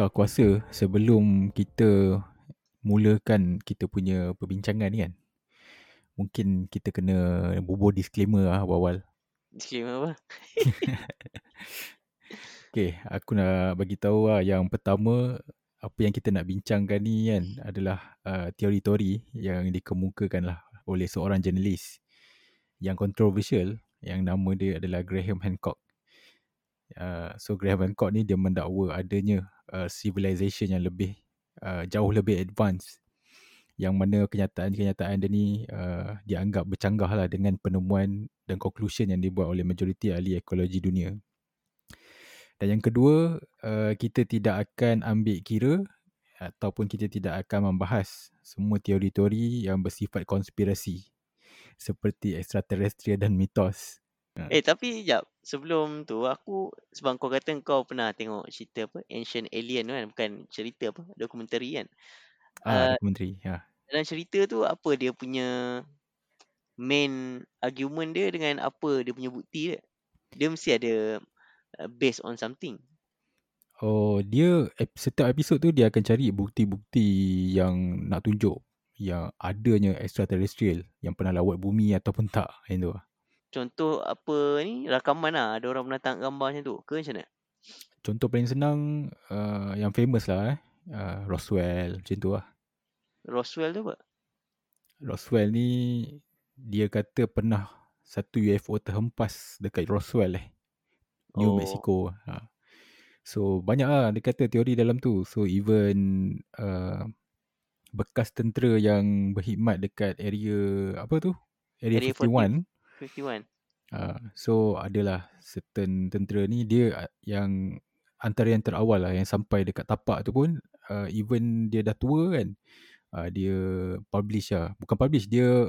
So aku rasa sebelum kita mulakan kita punya perbincangan ni kan? Mungkin kita kena bubuh disclaimer lah awal-awal. Disclaimer apa? Okay, aku nak bagi tahu lah yang pertama Apa yang kita nak bincangkan ni kan adalah uh, teori-teori yang dikemukakan lah oleh seorang jurnalis Yang controversial yang nama dia adalah Graham Hancock uh, So Graham Hancock ni dia mendakwa adanya uh, civilization yang lebih uh, jauh lebih advance yang mana kenyataan-kenyataan dia ni uh, dianggap bercanggah lah dengan penemuan dan conclusion yang dibuat oleh majoriti ahli ekologi dunia. Dan yang kedua, uh, kita tidak akan ambil kira ataupun kita tidak akan membahas semua teori-teori yang bersifat konspirasi seperti extraterrestrial dan mitos. Eh tapi jap sebelum tu aku sebab kau kata kau pernah tengok cerita apa Ancient Alien tu kan bukan cerita apa dokumentari kan. Ah, Uh, dokumentari. Ya. dalam cerita tu apa dia punya main argument dia dengan apa dia punya bukti dia. Dia mesti ada uh, based on something. Oh, dia ep- setiap episod tu dia akan cari bukti-bukti yang nak tunjuk yang adanya extraterrestrial yang pernah lawat bumi ataupun tak. Yang tu. lah. Contoh apa ni rakaman lah ada orang pernah tangkap gambar macam tu ke macam mana? Contoh paling senang uh, yang famous lah eh. Uh, Roswell macam tu lah. Roswell tu apa? Roswell ni dia kata pernah satu UFO terhempas dekat Roswell eh. New Oh. Mexico. Ha. So banyak lah dia kata teori dalam tu. So even uh, bekas tentera yang berkhidmat dekat area apa tu? Area, Area 51. 51. Uh, so adalah certain tentera ni dia uh, yang antara yang terawal lah yang sampai dekat tapak tu pun uh, even dia dah tua kan uh, dia publish lah. Bukan publish dia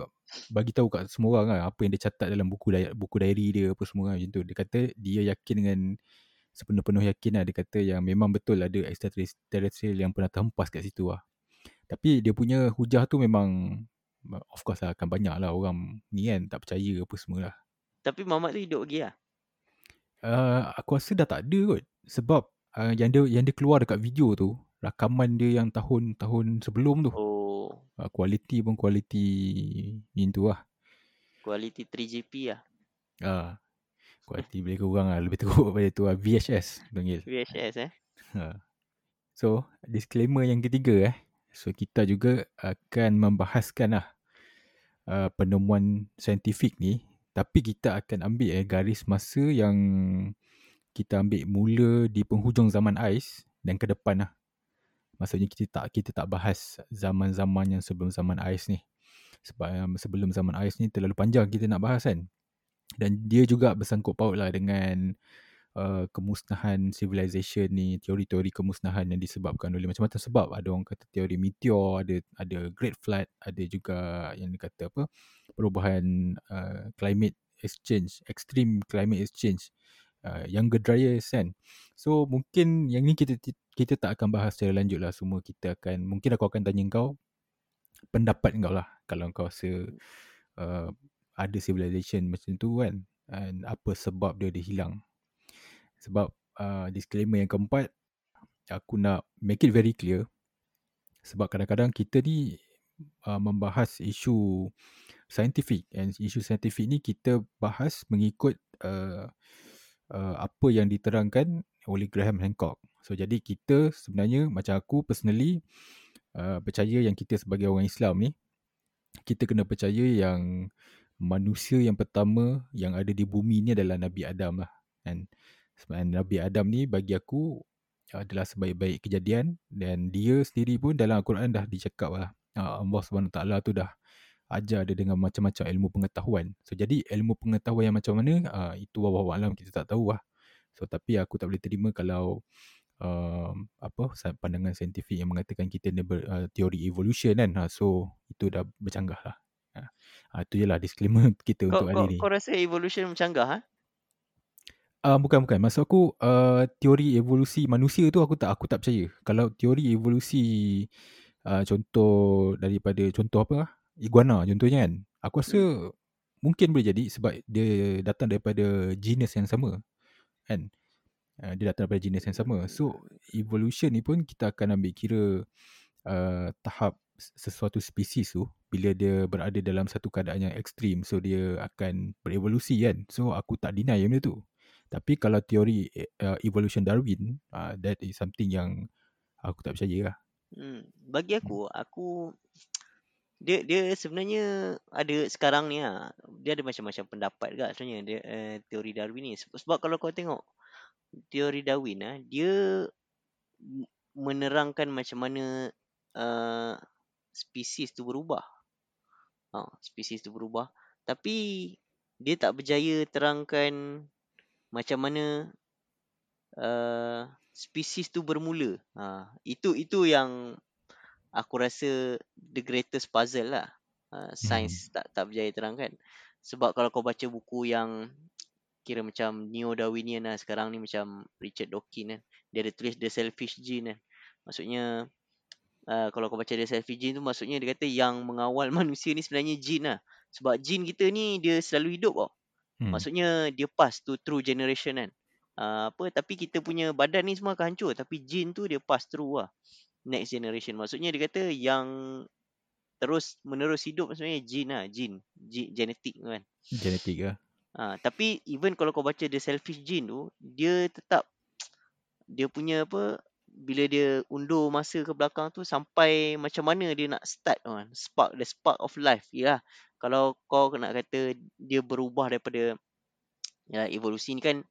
bagi tahu kat semua orang lah apa yang dia catat dalam buku diary, buku diary dia apa semua lah macam tu. Dia kata dia yakin dengan sepenuh-penuh yakin lah. Dia kata yang memang betul ada extraterrestrial yang pernah terhempas kat situ lah. Tapi dia punya hujah tu memang of course lah akan banyak lah orang ni kan tak percaya apa semua lah Tapi Mamat tu hidup lagi lah. Uh, aku rasa dah tak ada kot sebab uh, yang dia yang dia keluar dekat video tu rakaman dia yang tahun-tahun sebelum tu Oh, uh, kualiti pun kualiti ni tu lah quality 3GP lah. uh, kualiti boleh kurang lah lebih teruk daripada tu lah VHS panggil VHS eh. uh. so disclaimer yang ketiga eh so kita juga akan membahaskan lah uh, penemuan saintifik ni tapi kita akan ambil eh garis masa yang kita ambil mula di penghujung zaman ais dan ke depan lah. Maksudnya kita tak kita tak bahas zaman-zaman yang sebelum zaman ais ni. Sebab um, sebelum zaman ais ni terlalu panjang kita nak bahas kan. Dan dia juga bersangkut paut lah dengan uh, kemusnahan civilization ni, teori-teori kemusnahan yang disebabkan oleh macam-macam sebab. Ada orang kata teori meteor, ada ada great flood, ada juga yang dikata apa perubahan uh, climate exchange, extreme climate exchange uh, younger dryers kan. So mungkin yang ni kita kita tak akan bahas secara lanjut lah semua kita akan mungkin aku akan tanya kau pendapat kau lah kalau kau rasa uh, ada civilization macam tu kan and apa sebab dia dia hilang. Sebab uh, disclaimer yang keempat aku nak make it very clear sebab kadang-kadang kita ni uh, membahas isu scientific and isu scientific ni kita bahas mengikut uh, uh, apa yang diterangkan oleh Graham Hancock. So jadi kita sebenarnya macam aku personally uh, percaya yang kita sebagai orang Islam ni kita kena percaya yang manusia yang pertama yang ada di bumi ni adalah Nabi Adam lah. And sebab Nabi Adam ni bagi aku adalah sebaik-baik kejadian dan dia sendiri pun dalam Al-Quran dah dicakap lah. Uh, Allah SWT tu dah ajar dia dengan macam-macam ilmu pengetahuan. So jadi ilmu pengetahuan yang macam mana uh, itu wallahu alam kita tak tahu lah. So tapi aku tak boleh terima kalau uh, apa pandangan saintifik yang mengatakan kita ni ber, uh, teori evolution kan. So itu dah bercanggah lah. Uh, itu je lah disclaimer kita Kau, untuk kau, hari ni. kau rasa evolution bercanggah ha? Uh, bukan bukan. Maksud aku uh, teori evolusi manusia tu aku tak aku tak percaya. Kalau teori evolusi uh, contoh daripada contoh apa iguana contohnya kan. Aku rasa hmm. mungkin boleh jadi sebab dia datang daripada genus yang sama. Kan? uh, dia datang daripada jenis yang sama. So evolution ni pun kita akan ambil kira uh, tahap sesuatu spesies tu bila dia berada dalam satu keadaan yang ekstrim so dia akan berevolusi kan so aku tak deny benda tu tapi kalau teori uh, evolution Darwin uh, that is something yang aku tak percaya lah hmm. bagi aku aku dia dia sebenarnya ada sekarang ni lah dia ada macam-macam pendapat juga sebenarnya dia, uh, teori Darwin ni sebab kalau kau tengok teori Darwin ah dia menerangkan macam mana uh, spesies tu berubah. Ha, spesies tu berubah. Tapi dia tak berjaya terangkan macam mana uh, spesies tu bermula. Ha, itu itu yang aku rasa the greatest puzzle lah. Uh, Sains hmm. tak tak berjaya terangkan. Sebab kalau kau baca buku yang kira macam neo-Darwinian lah sekarang ni macam Richard Dawkins kan. Dia ada tulis The Selfish Gene kan. Maksudnya uh, kalau kau baca dia selfie gene tu maksudnya dia kata yang mengawal manusia ni sebenarnya jin lah. Sebab jin kita ni dia selalu hidup tau. Hmm. Maksudnya dia pass to true generation kan. Uh, apa tapi kita punya badan ni semua akan hancur tapi jin tu dia pass through lah. Next generation. Maksudnya dia kata yang terus menerus hidup sebenarnya jin lah. Jin. Jin genetik kan. Genetik lah. Ha, tapi even kalau kau baca the selfish gene tu, dia tetap dia punya apa bila dia undur masa ke belakang tu sampai macam mana dia nak start kan. Spark the spark of life ya kalau kau nak kata dia berubah daripada ya evolusi ni kan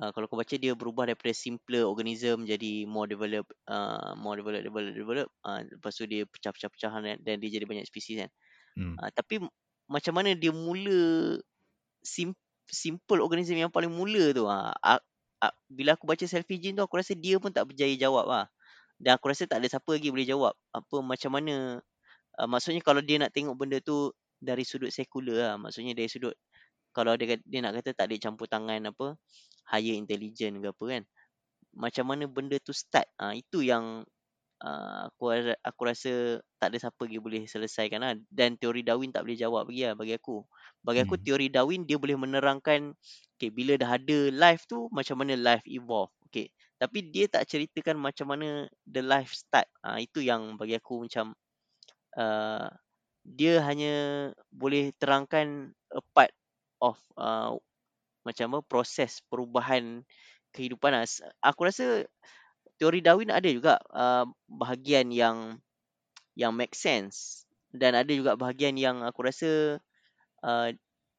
uh, kalau kau baca dia berubah daripada simpler organism jadi more develop uh, more develop develop develop uh, lepas tu dia pecah-pecah-pecahan dan dia jadi banyak spesies kan. Hmm. uh, tapi macam mana dia mula sim simple organism yang paling mula tu? Uh, bila aku baca selfie gene tu aku rasa dia pun tak berjaya jawab lah. Dan aku rasa tak ada siapa lagi boleh jawab apa macam mana uh, maksudnya kalau dia nak tengok benda tu dari sudut sekular lah. Maksudnya dari sudut kalau dia dia nak kata tak ada campur tangan apa higher intelligence ke apa kan. Macam mana benda tu start. Uh, itu yang uh, aku aku rasa tak ada siapa lagi boleh selesaikan lah. Dan teori Darwin tak boleh jawab lagi lah bagi aku. Bagi aku hmm. teori Darwin dia boleh menerangkan okay, bila dah ada life tu macam mana life evolve. Okay. Tapi dia tak ceritakan macam mana the life start. Ha, itu yang bagi aku macam uh, dia hanya boleh terangkan a part of uh, macam apa proses perubahan kehidupan. Lah. Aku rasa teori Darwin ada juga uh, bahagian yang yang make sense dan ada juga bahagian yang aku rasa uh,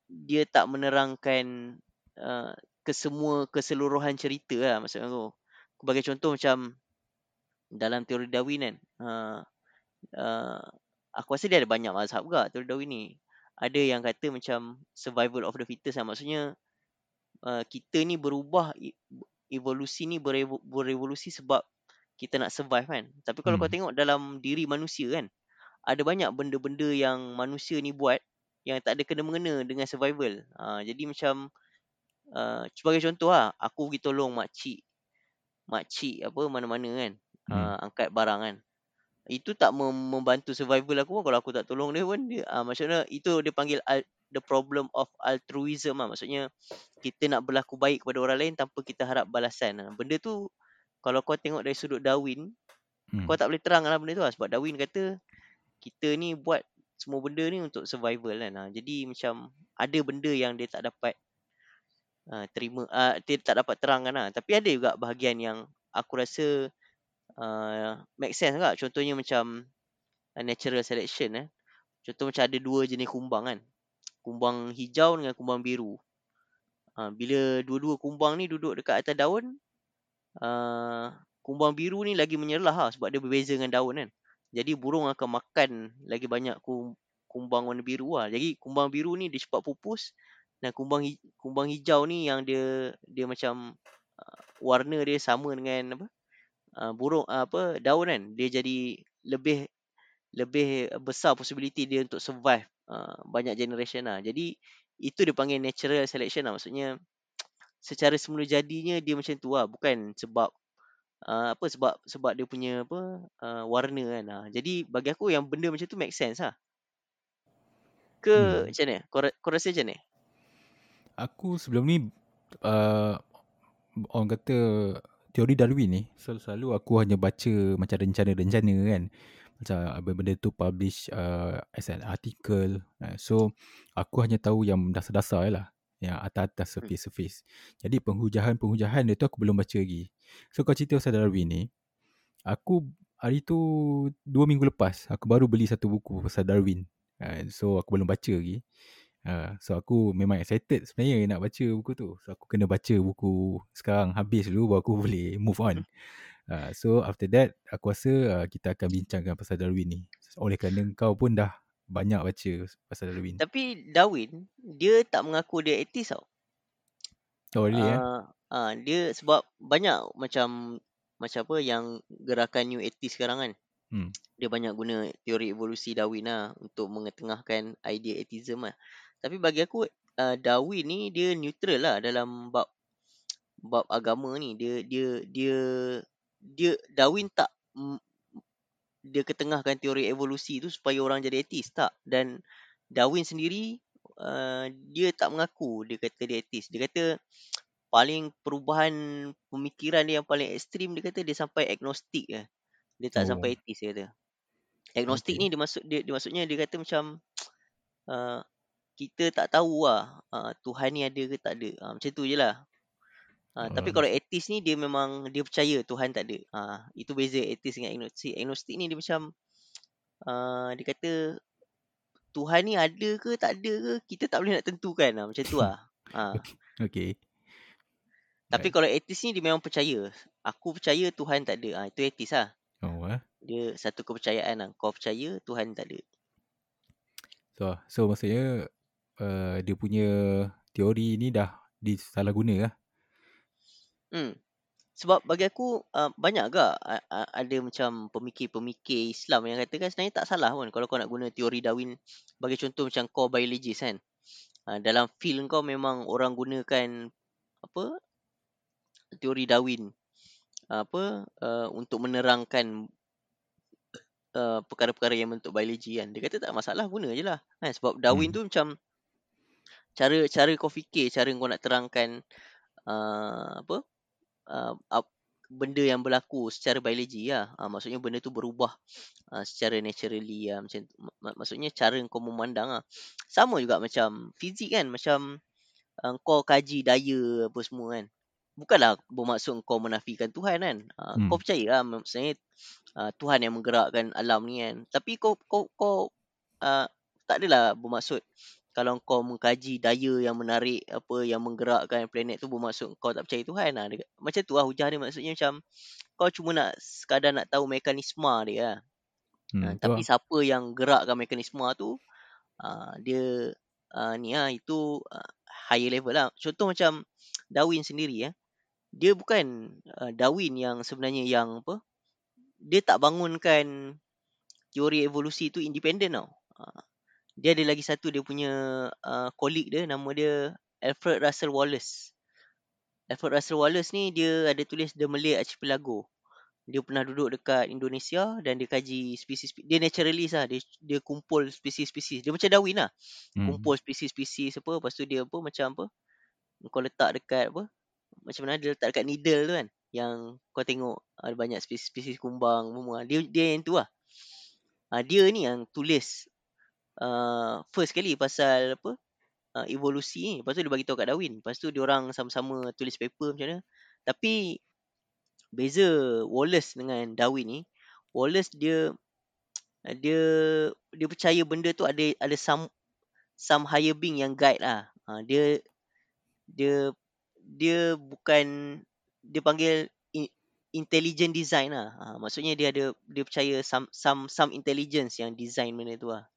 dia tak menerangkan Uh, kesemua keseluruhan cerita lah maksud aku. Sebagai contoh macam dalam teori Darwin kan. Uh, uh, aku rasa dia ada banyak mazhab juga teori Darwin ni. Ada yang kata macam survival of the fittest lah. Maksudnya uh, kita ni berubah evolusi ni berevo- berevolusi sebab kita nak survive kan. Tapi kalau hmm. kau tengok dalam diri manusia kan. Ada banyak benda-benda yang manusia ni buat yang tak ada kena-mengena dengan survival. Uh, jadi macam uh, sebagai contoh lah, aku pergi tolong makcik, makcik apa mana-mana kan, hmm. uh, angkat barang kan. Itu tak mem- membantu survival aku pun kalau aku tak tolong dia pun dia uh, maksudnya itu dia panggil al- the problem of altruism lah. Maksudnya kita nak berlaku baik kepada orang lain tanpa kita harap balasan. Lah. Benda tu kalau kau tengok dari sudut Darwin, hmm. kau tak boleh terang lah benda tu lah. Sebab Darwin kata kita ni buat semua benda ni untuk survival kan. Ha. Jadi macam ada benda yang dia tak dapat uh, terima uh, dia tak dapat terangkan lah. Tapi ada juga bahagian yang aku rasa uh, make sense juga. Contohnya macam uh, natural selection eh. Contoh macam ada dua jenis kumbang kan. Kumbang hijau dengan kumbang biru. Uh, bila dua-dua kumbang ni duduk dekat atas daun, uh, kumbang biru ni lagi menyerlah lah sebab dia berbeza dengan daun kan. Jadi burung akan makan lagi banyak kumbang warna biru lah. Jadi kumbang biru ni dia cepat pupus dan kumbang kumbang hijau ni yang dia dia macam uh, warna dia sama dengan apa uh, burung uh, apa daun kan dia jadi lebih lebih besar possibility dia untuk survive. Uh, banyak generation lah. Jadi itu dia panggil natural selection lah. Maksudnya secara semula jadinya dia macam tu lah. Bukan sebab uh, apa sebab sebab dia punya apa uh, warna kan. Uh. jadi bagi aku yang benda macam tu make sense lah. Ke hmm. macam mana? Kau, kau rasa macam mana? Aku sebelum ni uh, orang kata teori Darwin ni selalu aku hanya baca macam rencana-rencana kan. Macam benda tu publish uh, as an article. Uh, so aku hanya tahu yang dasar-dasar je lah. Yang atas-atas Hmm. surface-surface. Jadi penghujahan-penghujahan dia tu aku belum baca lagi. So kau cerita pasal Darwin ni. Aku hari tu dua minggu lepas aku baru beli satu buku pasal Darwin. Uh, so aku belum baca lagi. Uh, so aku memang excited sebenarnya nak baca buku tu. So aku kena baca buku sekarang habis dulu baru aku boleh move on. Uh, so after that aku rasa uh, kita akan bincangkan pasal Darwin ni. Oleh kerana kau pun dah banyak baca pasal Darwin. Tapi Darwin dia tak mengaku dia atheist tau. Oh really eh? Uh, uh, dia sebab banyak macam macam apa yang gerakan new atheist sekarang kan. Hmm. Dia banyak guna teori evolusi Darwin lah untuk mengetengahkan idea atheism lah. Tapi bagi aku uh, Darwin ni dia neutral lah dalam bab bab agama ni. Dia dia dia dia Darwin tak mm, dia ketengahkan teori evolusi tu supaya orang jadi atheist tak. Dan Darwin sendiri uh, dia tak mengaku dia kata dia atheist. Dia kata paling perubahan pemikiran dia yang paling ekstrim dia kata dia sampai agnostik lah. Dia tak Oh. sampai atheist dia kata. Agnostik Okay. ni dia maksud dia, dia maksudnya dia kata macam uh, kita tak tahu lah uh, Tuhan ni ada ke tak ada. Uh, macam tu je lah. Uh, tapi Oh. kalau atheist ni dia memang dia percaya Tuhan tak ada. Uh, itu beza atheist dengan agnostik. Agnostik ni dia macam uh, dia kata Tuhan ni ada ke tak ada ke kita tak boleh nak tentukan lah. Macam tu lah. Uh, Okay. okay. tapi Right. kalau atheist ni dia memang percaya. Aku percaya Tuhan tak ada. Uh, itu atheist lah. Oh eh. Dia satu kepercayaan lah. Kau percaya Tuhan tak ada. So so maksudnya uh, dia punya teori ni dah disalah guna lah. Hmm. Sebab bagi aku uh, banyak agak uh, uh, ada macam pemikir-pemikir Islam yang katakan sebenarnya tak salah pun kalau kau nak guna teori Darwin bagi contoh macam core biologist kan. Uh, dalam field kau memang orang gunakan apa teori Darwin uh, apa uh, untuk menerangkan uh, perkara-perkara yang bentuk biologi kan. Dia kata tak masalah guna je lah. Kan? Sebab Darwin Hmm. tu macam cara cara kau fikir, cara kau nak terangkan uh, apa uh, up, benda yang berlaku secara biologi lah. Uh, maksudnya benda tu berubah uh, secara naturally lah. Macam, mak- maksudnya cara kau memandang lah. Sama juga macam fizik kan. Macam uh, kau kaji daya apa semua kan. Bukanlah bermaksud kau menafikan Tuhan kan. Uh, Hmm. Kau percaya lah maksudnya uh, Tuhan yang menggerakkan alam ni kan. Tapi kau kau kau uh, tak adalah bermaksud kalau kau mengkaji daya yang menarik apa yang menggerakkan planet tu bermaksud kau tak percaya Tuhan lah. Dia- Macam tu lah hujah dia maksudnya macam kau cuma nak sekadar nak tahu mekanisme dia lah. Hmm, Uh, tapi lah. siapa yang gerakkan mekanisme tu uh, dia uh, ni lah itu uh, higher level lah. Contoh macam Darwin sendiri ya. Dia bukan uh, Darwin yang sebenarnya yang apa dia tak bangunkan teori evolusi tu independen tau. Uh, dia ada lagi satu dia punya uh, colleague dia nama dia Alfred Russel Wallace. Alfred Russel Wallace ni dia ada tulis The Malay Archipelago. Dia pernah duduk dekat Indonesia dan dia kaji spesies dia naturalist lah. Dia dia kumpul spesies-spesies. Dia macam Darwin lah. Hmm. Kumpul spesies-spesies apa lepas tu dia apa macam apa kau letak dekat apa macam mana dia letak dekat needle tu kan yang kau tengok ada banyak spesies-spesies kumbang semua. Dia dia yang tu lah. Uh, dia ni yang tulis uh, first kali pasal apa uh, evolusi ni. Lepas tu dia bagi tahu kat Darwin. Lepas tu dia orang sama-sama tulis paper macam mana. Tapi beza Wallace dengan Darwin ni, Wallace dia dia dia percaya benda tu ada ada some some higher being yang guide lah. Uh, dia dia dia bukan dia panggil in- intelligent design lah. Uh, maksudnya dia ada dia percaya some some some intelligence yang design benda tu lah.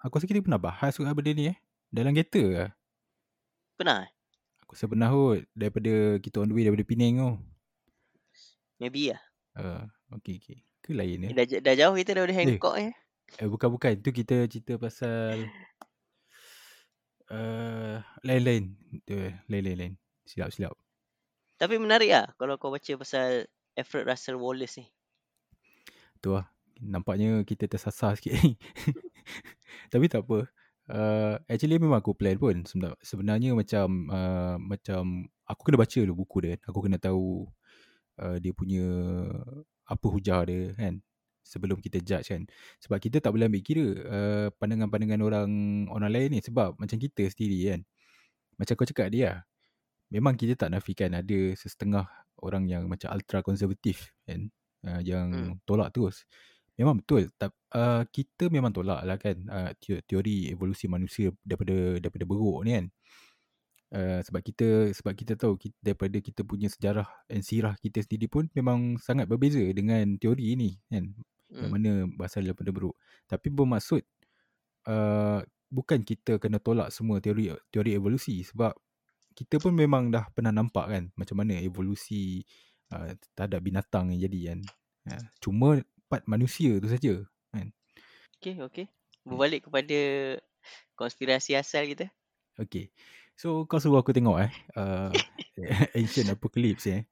Aku rasa kita pernah bahas juga benda ni eh. Dalam kereta lah. Pernah? eh? Aku rasa pernah kot. Daripada kita on the way daripada Penang tu. Maybe lah. Uh, okay, okay. Ke lain Eh, eh? dah, dah jauh kita daripada Eh. Hancock eh. Eh bukan-bukan. Tu kita cerita pasal... Uh, lain-lain. Tu, Lain-lain. Silap-silap. Tapi menarik lah kalau kau baca pasal Alfred Russel Wallace ni. Tu lah. Nampaknya kita tersasar sikit ni. Tapi tak apa. Uh, actually memang aku plan pun sebenar, sebenarnya macam uh, macam aku kena baca dulu buku dia aku kena tahu uh, dia punya apa hujah dia kan sebelum kita judge kan sebab kita tak boleh ambil kira uh, pandangan-pandangan orang orang lain ni sebab macam kita sendiri kan macam kau cakap dia lah, memang kita tak nafikan ada sesetengah orang yang macam ultra konservatif kan uh, yang Hmm. tolak terus Memang betul. Tak, uh, kita memang tolak lah kan uh, teori evolusi manusia daripada daripada beruk ni kan. Uh, sebab kita sebab kita tahu kita, daripada kita punya sejarah dan sirah kita sendiri pun memang sangat berbeza dengan teori ini kan. Yang Hmm. mana berasal daripada beruk. Tapi bermaksud uh, bukan kita kena tolak semua teori teori evolusi sebab kita pun memang dah pernah nampak kan macam mana evolusi uh, terhadap binatang yang jadi kan. Uh, cuma part manusia tu saja kan. Okay, okay. Hmm. Berbalik kepada konspirasi asal kita. Okay. So kau suruh aku tengok eh uh, Ancient Apocalypse eh.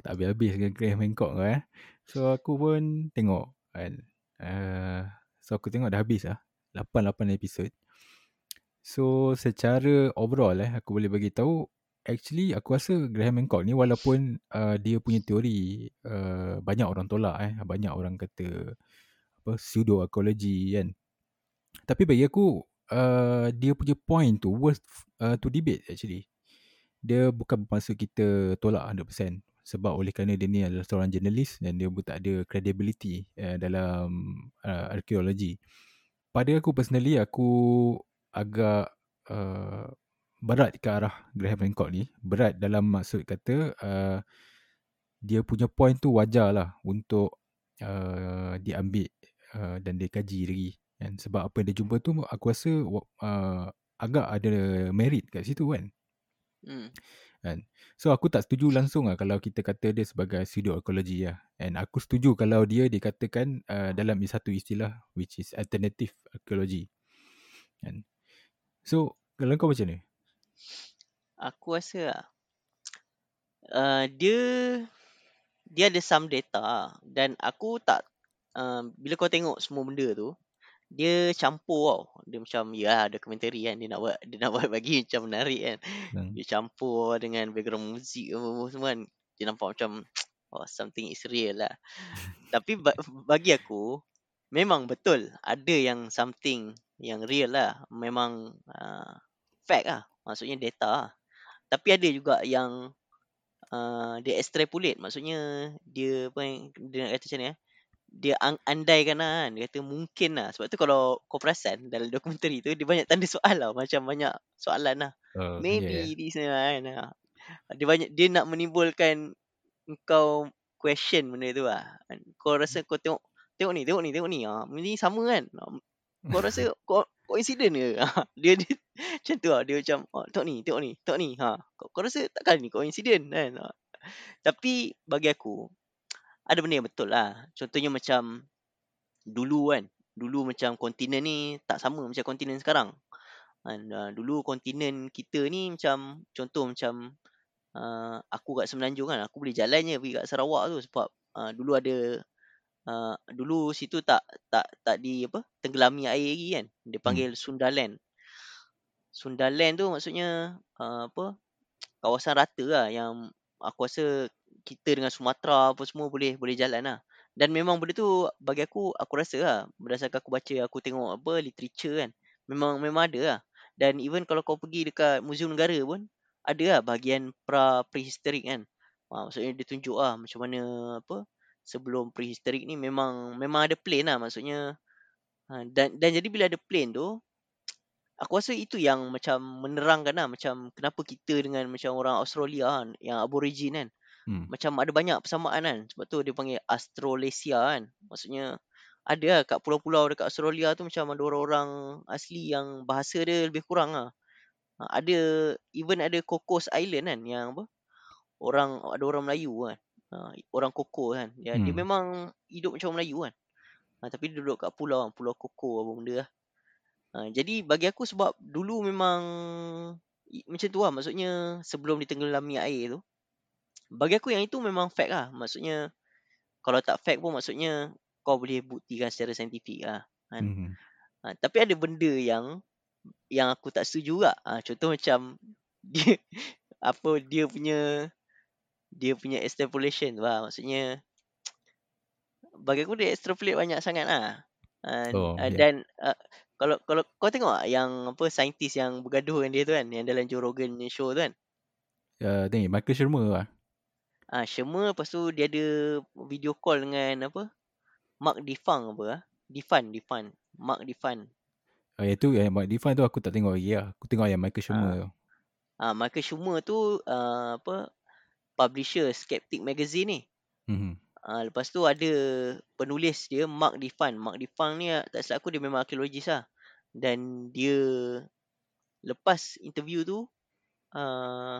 Tak habis-habis dengan Graham Hancock kau eh. So aku pun tengok kan. Uh, so aku tengok dah habis lah. 8-8 episod. So secara overall eh aku boleh bagi tahu actually aku rasa Graham Hancock ni walaupun uh, dia punya teori uh, banyak orang tolak eh banyak orang kata apa pseudo ecology kan. Tapi bagi aku uh, dia punya point tu worth uh, to debate actually. Dia bukan bermaksud kita tolak 100% sebab oleh kerana dia ni adalah seorang jurnalis dan dia pun tak ada credibility uh, dalam uh, arkeologi. Pada aku personally aku agak uh, berat ke arah Graham Hancock ni. Berat dalam maksud kata uh, dia punya point tu wajar lah untuk uh, diambil uh, dan dikaji lagi. Kan? Sebab apa yang dia jumpa tu aku rasa uh, agak ada merit kat situ kan. Hmm. Kan? So aku tak setuju langsung lah kalau kita kata dia sebagai pseudo-ecology lah. And aku setuju kalau dia dikatakan uh, dalam satu istilah which is alternative ecology. Kan? So kalau kau macam ni? Aku rasa lah, uh, dia dia ada some data dan aku tak uh, bila kau tengok semua benda tu dia campur tau. Dia macam ya dokumentari kan dia nak buat dia nak buat bagi macam menarik kan. Hmm. Dia campur dengan background muzik apa semua kan. Dia nampak macam oh something is real lah. Tapi ba- bagi aku memang betul ada yang something yang real lah. Memang uh, fact lah. Maksudnya data lah. Tapi ada juga yang uh, dia extrapolate. Maksudnya dia apa yang dia nak kata macam ni eh. Dia andaikan lah kan. Dia kata mungkin lah. Sebab tu kalau kau perasan dalam dokumentari tu dia banyak tanda soal lah. Macam banyak soalan lah. Uh, Maybe yeah. this kan. Ha. Dia banyak dia nak menimbulkan kau question benda tu lah. Kau rasa kau tengok tengok ni, tengok ni, tengok ni. Ha. Ni sama kan. Ha. Kau rasa kau coincident ke? Ha. Dia, dia macam tu lah. Dia macam oh, tengok ni, tengok ni, tengok ni. Ha. Kau, kau rasa takkan ni coincident kan? Ha. Tapi bagi aku ada benda yang betul lah. Contohnya macam dulu kan. Dulu macam kontinen ni tak sama macam kontinen sekarang. Kan, uh, dulu kontinen kita ni macam contoh macam uh, aku kat Semenanjung kan aku boleh jalan je pergi kat Sarawak tu sebab uh, dulu ada uh, dulu situ tak tak tak di apa tenggelami air lagi kan. Dia panggil hmm. Sundaland. Sundaland tu maksudnya uh, apa kawasan rata lah yang aku rasa kita dengan Sumatera apa semua boleh boleh jalan lah. Dan memang benda tu bagi aku aku rasa lah berdasarkan aku baca aku tengok apa literature kan memang memang ada lah. Dan even kalau kau pergi dekat Museum Negara pun ada lah bahagian pra prehistorik kan. Ha, maksudnya dia tunjuk lah macam mana apa sebelum prehistorik ni memang memang ada plane lah maksudnya. Ha, dan dan jadi bila ada plane tu aku rasa itu yang macam menerangkan lah macam kenapa kita dengan macam orang Australia kan yang aborigin kan Hmm. macam ada banyak persamaan kan. Sebab tu dia panggil Australasia kan. Maksudnya ada lah kat pulau-pulau dekat Australia tu macam ada orang-orang asli yang bahasa dia lebih kurang lah. Ha, ada even ada Cocos Island kan yang apa orang ada orang Melayu kan ha, orang Koko kan dia, dia Hmm. memang hidup macam orang Melayu kan ha, tapi dia duduk kat pulau kan pulau Koko apa benda lah ha, jadi bagi aku sebab dulu memang macam tu lah maksudnya sebelum ditenggelami air tu bagi aku yang itu memang fact lah maksudnya kalau tak fact pun maksudnya kau boleh buktikan secara saintifik lah kan Hmm. ha, tapi ada benda yang yang aku tak setuju juga. Ha, contoh macam dia apa dia punya dia punya extrapolation lah. Maksudnya bagi aku dia extrapolate banyak sangat lah. Uh, Oh, uh, ya. dan uh, kalau kalau kau tengok tak yang apa saintis yang bergaduh dengan dia tu kan yang dalam Joe Rogan show tu kan. Uh, tengok Michael Shermer lah. Ah, uh, Shermer lepas tu dia ada video call dengan apa? Mark Defang apa ah? Defan, Defan. Mark Defan. Oh, yang tu yang Mark Define tu aku tak tengok lagi lah. Aku tengok yang Michael Shermer Ah. tu. Ah, Michael Schumer tu uh, apa publisher Skeptic Magazine ni. Mhm. Uh, lepas tu ada penulis dia Mark Defan. Mark Defan ni ah, tak silap aku dia memang arkeologis lah. Dan dia lepas interview tu uh,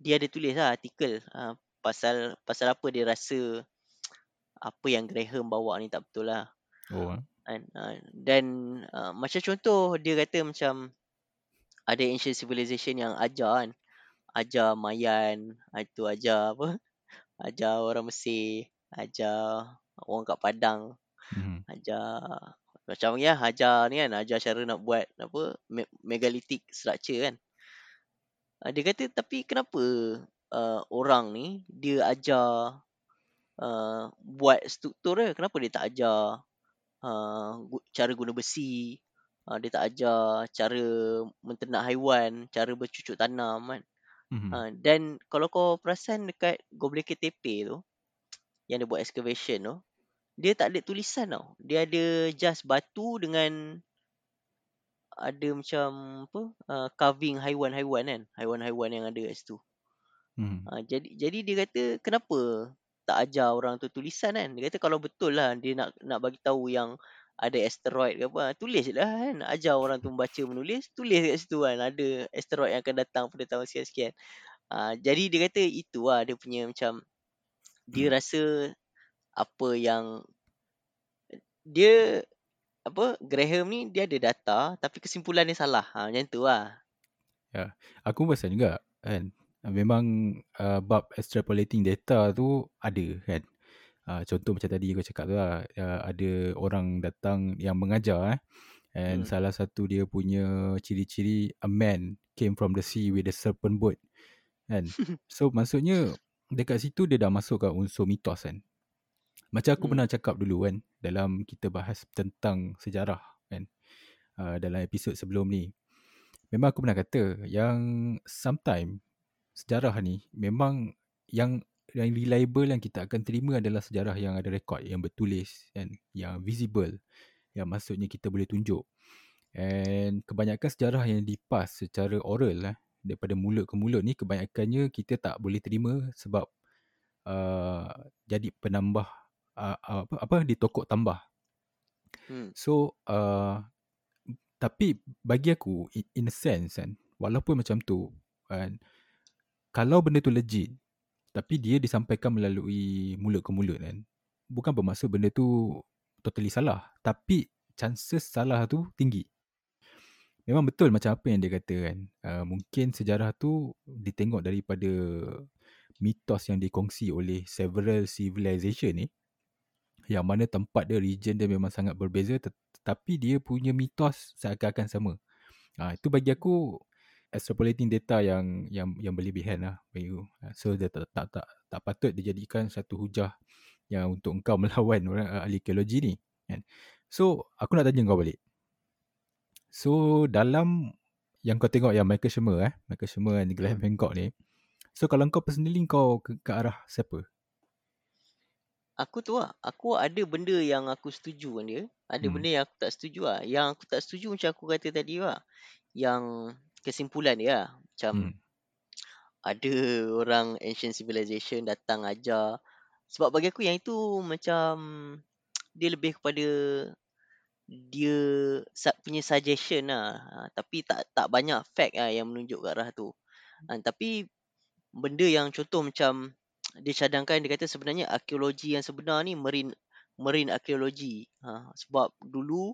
dia ada tulis lah artikel uh, pasal pasal apa dia rasa apa yang Graham bawa ni tak betul lah. Oh, eh. Kan? Uh, dan uh, macam contoh dia kata macam ada ancient civilization yang ajar kan. Ajar Mayan, ah, itu ajar apa? Ajar orang Mesir, ajar orang kat Padang, Mhm. ajar macam ya ajar ni kan, ajar cara nak buat apa me- megalithic structure kan. Uh, dia kata tapi kenapa uh, orang ni dia ajar uh, buat struktur dia, kenapa dia tak ajar uh, cara guna besi, uh, dia tak ajar cara menternak haiwan, cara bercucuk tanam kan. Mhm. Ha, dan kalau kau perasan dekat Göbekli Tepe tu yang dia buat excavation tu, dia tak ada tulisan tau. Dia ada just batu dengan ada macam apa uh, carving haiwan-haiwan kan, haiwan-haiwan yang ada kat situ. Mhm. Ha, jadi jadi dia kata kenapa tak ajar orang tu tulisan kan? Dia kata kalau betul lah dia nak nak bagi tahu yang ada asteroid ke apa, tulis je lah kan. Ajar orang tu membaca menulis, tulis kat situ kan ada asteroid yang akan datang pada tahun sekian-sekian. Uh, jadi dia kata itu lah dia punya macam dia rasa apa yang dia apa Graham ni dia ada data tapi kesimpulan dia salah. Ha, macam tu lah. Aku pun perasan juga kan. Memang uh, bab extrapolating data tu ada kan. Uh, contoh macam tadi kau cakap tu lah. Uh, ada orang datang yang mengajar eh. And Hmm. salah satu dia punya ciri-ciri a man came from the sea with a serpent boat. Kan. So maksudnya dekat situ dia dah masukkan unsur mitos kan. Macam aku Hmm. pernah cakap dulu kan dalam kita bahas tentang sejarah kan. Uh, dalam episod sebelum ni. Memang aku pernah kata yang sometime sejarah ni memang yang yang reliable yang kita akan terima adalah sejarah yang ada rekod, yang bertulis kan, yang visible, yang maksudnya kita boleh tunjuk. And kebanyakan sejarah yang dipas secara oral eh, daripada mulut ke mulut ni kebanyakannya kita tak boleh terima sebab uh, jadi penambah uh, apa apa ditokok tambah. Hmm. So uh, tapi bagi aku in, in a sense kan walaupun macam tu kan kalau benda tu legit tapi dia disampaikan melalui mulut ke mulut kan. Bukan bermaksud benda tu totally salah tapi chances salah tu tinggi. Memang betul macam apa yang dia kata kan. Uh, mungkin sejarah tu ditengok daripada mitos yang dikongsi oleh several civilization ni yang mana tempat dia region dia memang sangat berbeza tet- tetapi dia punya mitos seakan-akan sama. Ha, itu bagi aku extrapolating data yang yang yang berlebihan lah bagi aku. Ha, so dia tak, tak tak tak patut dijadikan satu hujah yang untuk engkau melawan orang uh, ahli arkeologi ni kan. So aku nak tanya kau balik. So dalam yang kau tengok yang Michael Shermer eh, Michael Shermer dan Graham Hmm. Hancock ni. So kalau kau personally kau ke, ke arah siapa? Aku tu lah. Aku ada benda yang aku setuju dengan dia. Ada Hmm. benda yang aku tak setuju lah. Yang aku tak setuju macam aku kata tadi lah. Yang kesimpulan dia lah. Macam Hmm. ada orang ancient civilization datang ajar. Sebab bagi aku yang itu macam dia lebih kepada dia punya suggestion lah. Ha, tapi tak tak banyak fact lah yang menunjuk ke arah tu. Ha, tapi benda yang contoh macam dia cadangkan dia kata sebenarnya arkeologi yang sebenar ni marine marine arkeologi. Ha, sebab dulu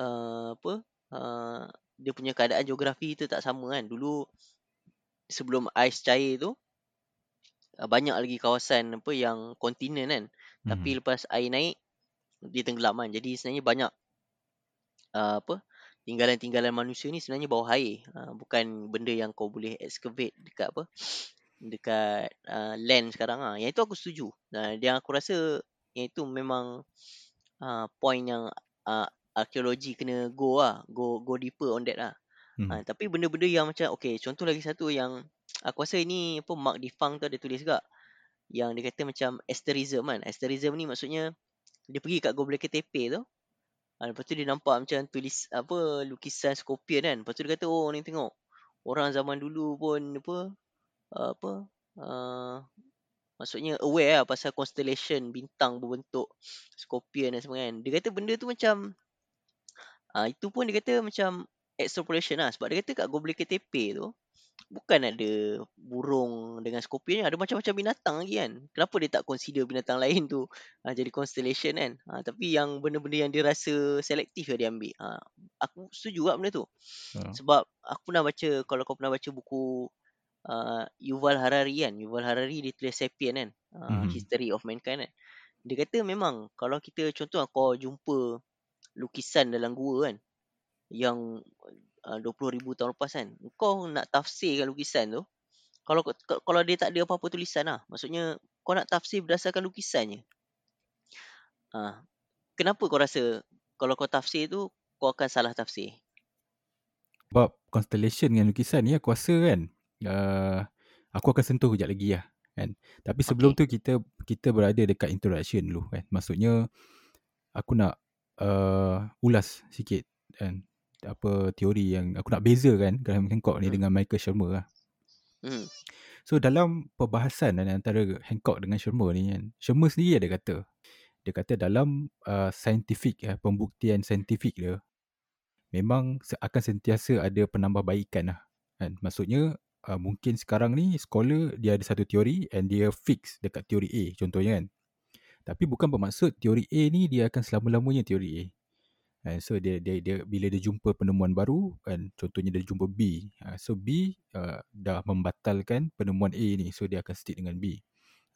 uh, apa uh, dia punya keadaan geografi tu tak sama kan. Dulu sebelum ais cair tu uh, banyak lagi kawasan apa yang kontinen kan. Mhm. Tapi lepas air naik dia tenggelam kan. Jadi sebenarnya banyak uh, apa tinggalan-tinggalan manusia ni sebenarnya bawah air. Uh, bukan benda yang kau boleh excavate dekat apa? Dekat uh, land sekarang ah. Yang itu aku setuju. Uh, yang aku rasa yang itu memang uh, point yang uh, arkeologi kena go lah. Go go deeper on that lah. Hmm. Uh, tapi benda-benda yang macam okay, contoh lagi satu yang aku rasa ini apa Mark Defang tu ada tulis juga yang dia kata macam asterism kan. Asterism ni maksudnya dia pergi kat Göbekli Tepe tu Ha, lepas tu dia nampak macam tulis apa lukisan Scorpion kan. Lepas tu dia kata oh ni tengok orang zaman dulu pun apa uh, apa uh, maksudnya aware lah pasal constellation bintang berbentuk Scorpion dan sebagainya. Kan. Dia kata benda tu macam uh, itu pun dia kata macam extrapolation lah. Sebab dia kata kat Göbekli Tepe tu bukan ada burung dengan scorpion ada macam-macam binatang lagi kan. Kenapa dia tak consider binatang lain tu ha, jadi constellation kan? Ha, tapi yang benda-benda yang dia rasa selektif dia ambil. Ha, aku setuju lah benda tu. Uh. sebab aku pernah baca kalau kau pernah baca buku uh, Yuval Harari kan? Yuval Harari dia tulis Sapien kan? Uh, mm-hmm. History of Mankind kan? Dia kata memang kalau kita contoh kau jumpa lukisan dalam gua kan yang 20,000 ah, tahun lepas kan. Kau nak tafsirkan lukisan tu kalau kalau dia tak ada apa-apa tulisan lah. Maksudnya kau nak tafsir berdasarkan lukisannya. Ha. kenapa kau rasa kalau kau tafsir tu kau akan salah tafsir? Sebab constellation dengan lukisan ni aku rasa kan uh, aku akan sentuh kejap lagi lah kan. Tapi sebelum okay. tu kita kita berada dekat interaction dulu kan. Maksudnya aku nak uh, ulas sikit kan apa teori yang aku nak bezakan Graham Hancock ni hmm. dengan Michael Shermer lah. Hmm. So dalam perbahasan antara Hancock dengan Shermer ni kan, Shermer sendiri ada kata, dia kata dalam uh, scientific, uh, pembuktian scientific dia, memang akan sentiasa ada penambahbaikan lah. Kan? Maksudnya, uh, mungkin sekarang ni scholar dia ada satu teori and dia fix dekat teori A contohnya kan. Tapi bukan bermaksud teori A ni dia akan selama-lamanya teori A. Uh, so dia, dia dia bila dia jumpa penemuan baru kan contohnya dia jumpa B. Uh, so B uh, dah membatalkan penemuan A ni so dia akan stick dengan B.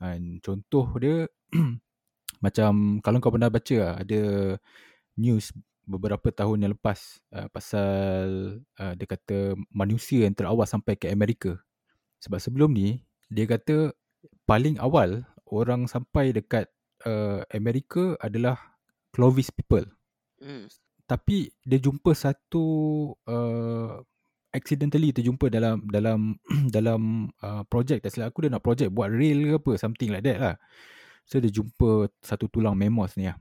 Dan contoh dia macam kalau kau pernah baca uh, ada news beberapa tahun yang lepas uh, pasal uh, dia kata manusia yang terawal sampai ke Amerika. Sebab sebelum ni dia kata paling awal orang sampai dekat uh, Amerika adalah Clovis people. Hmm. Tapi dia jumpa satu uh, accidentally terjumpa dalam dalam dalam uh, project tak silap aku dia nak project buat rail ke apa something like that lah. So dia jumpa satu tulang memos ni lah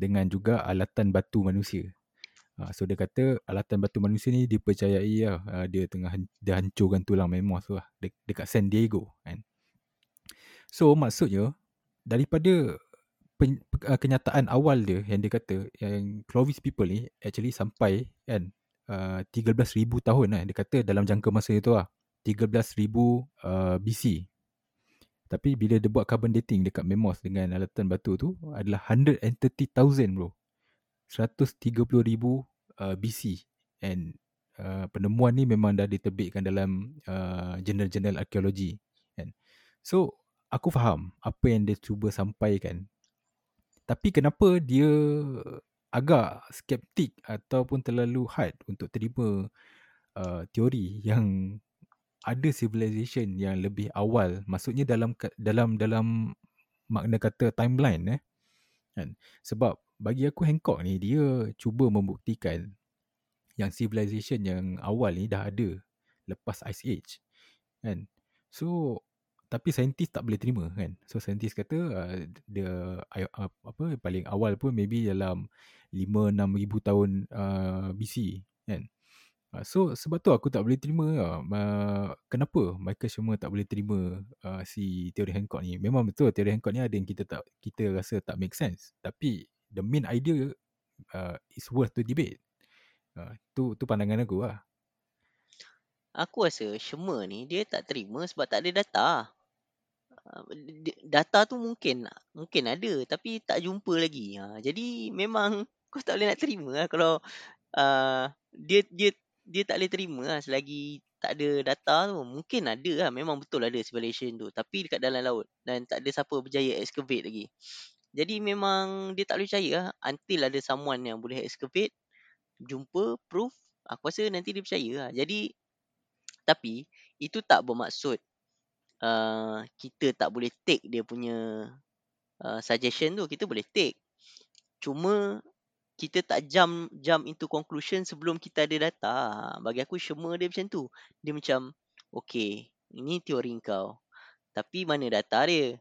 dengan juga alatan batu manusia. Uh, so dia kata alatan batu manusia ni dipercayai lah uh, dia tengah dia hancurkan tulang memos tu lah de- dekat San Diego kan. So maksudnya daripada pen, uh, kenyataan awal dia yang dia kata yang Clovis people ni actually sampai kan uh, 13,000 tahun lah dia kata dalam jangka masa itu lah 13,000 uh, BC tapi bila dia buat carbon dating dekat Memos dengan alatan batu tu adalah 130,000 bro. 130,000 uh, BC and uh, penemuan ni memang dah diterbitkan dalam uh, jurnal-jurnal arkeologi kan. So aku faham apa yang dia cuba sampaikan. Tapi kenapa dia agak skeptik ataupun terlalu hard untuk terima uh, teori yang ada civilization yang lebih awal? Maksudnya dalam dalam dalam makna kata timeline eh? Kan? Sebab bagi aku Hancock ni dia cuba membuktikan yang civilization yang awal ni dah ada lepas ice age kan? So tapi saintis tak boleh terima kan. So saintis kata uh, dia uh, apa paling awal pun maybe dalam 5 6000 tahun uh, BC kan. Uh, so sebab tu aku tak boleh terima uh, kenapa Michael semua tak boleh terima uh, si teori Hancock ni. Memang betul teori Hancock ni ada yang kita tak kita rasa tak make sense. Tapi the main idea uh, is worth to debate. Uh, tu tu pandangan aku lah. Aku rasa Shema ni dia tak terima sebab tak ada data. Ah, data tu mungkin mungkin ada tapi tak jumpa lagi. Ha, jadi memang kau tak boleh nak terima lah kalau uh, dia dia dia tak boleh terima lah selagi tak ada data tu. Mungkin ada lah. Memang betul ada civilization tu. Tapi dekat dalam laut. Dan tak ada siapa berjaya excavate lagi. Jadi memang dia tak boleh percaya lah. Until ada someone yang boleh excavate. jumpa proof, aku rasa nanti dia percaya lah. Jadi, tapi itu tak bermaksud uh, kita tak boleh take dia punya uh, suggestion tu. Kita boleh take. Cuma kita tak jump jump into conclusion sebelum kita ada data. Bagi aku semua dia macam tu. Dia macam, okay, ini teori kau. Tapi mana data dia?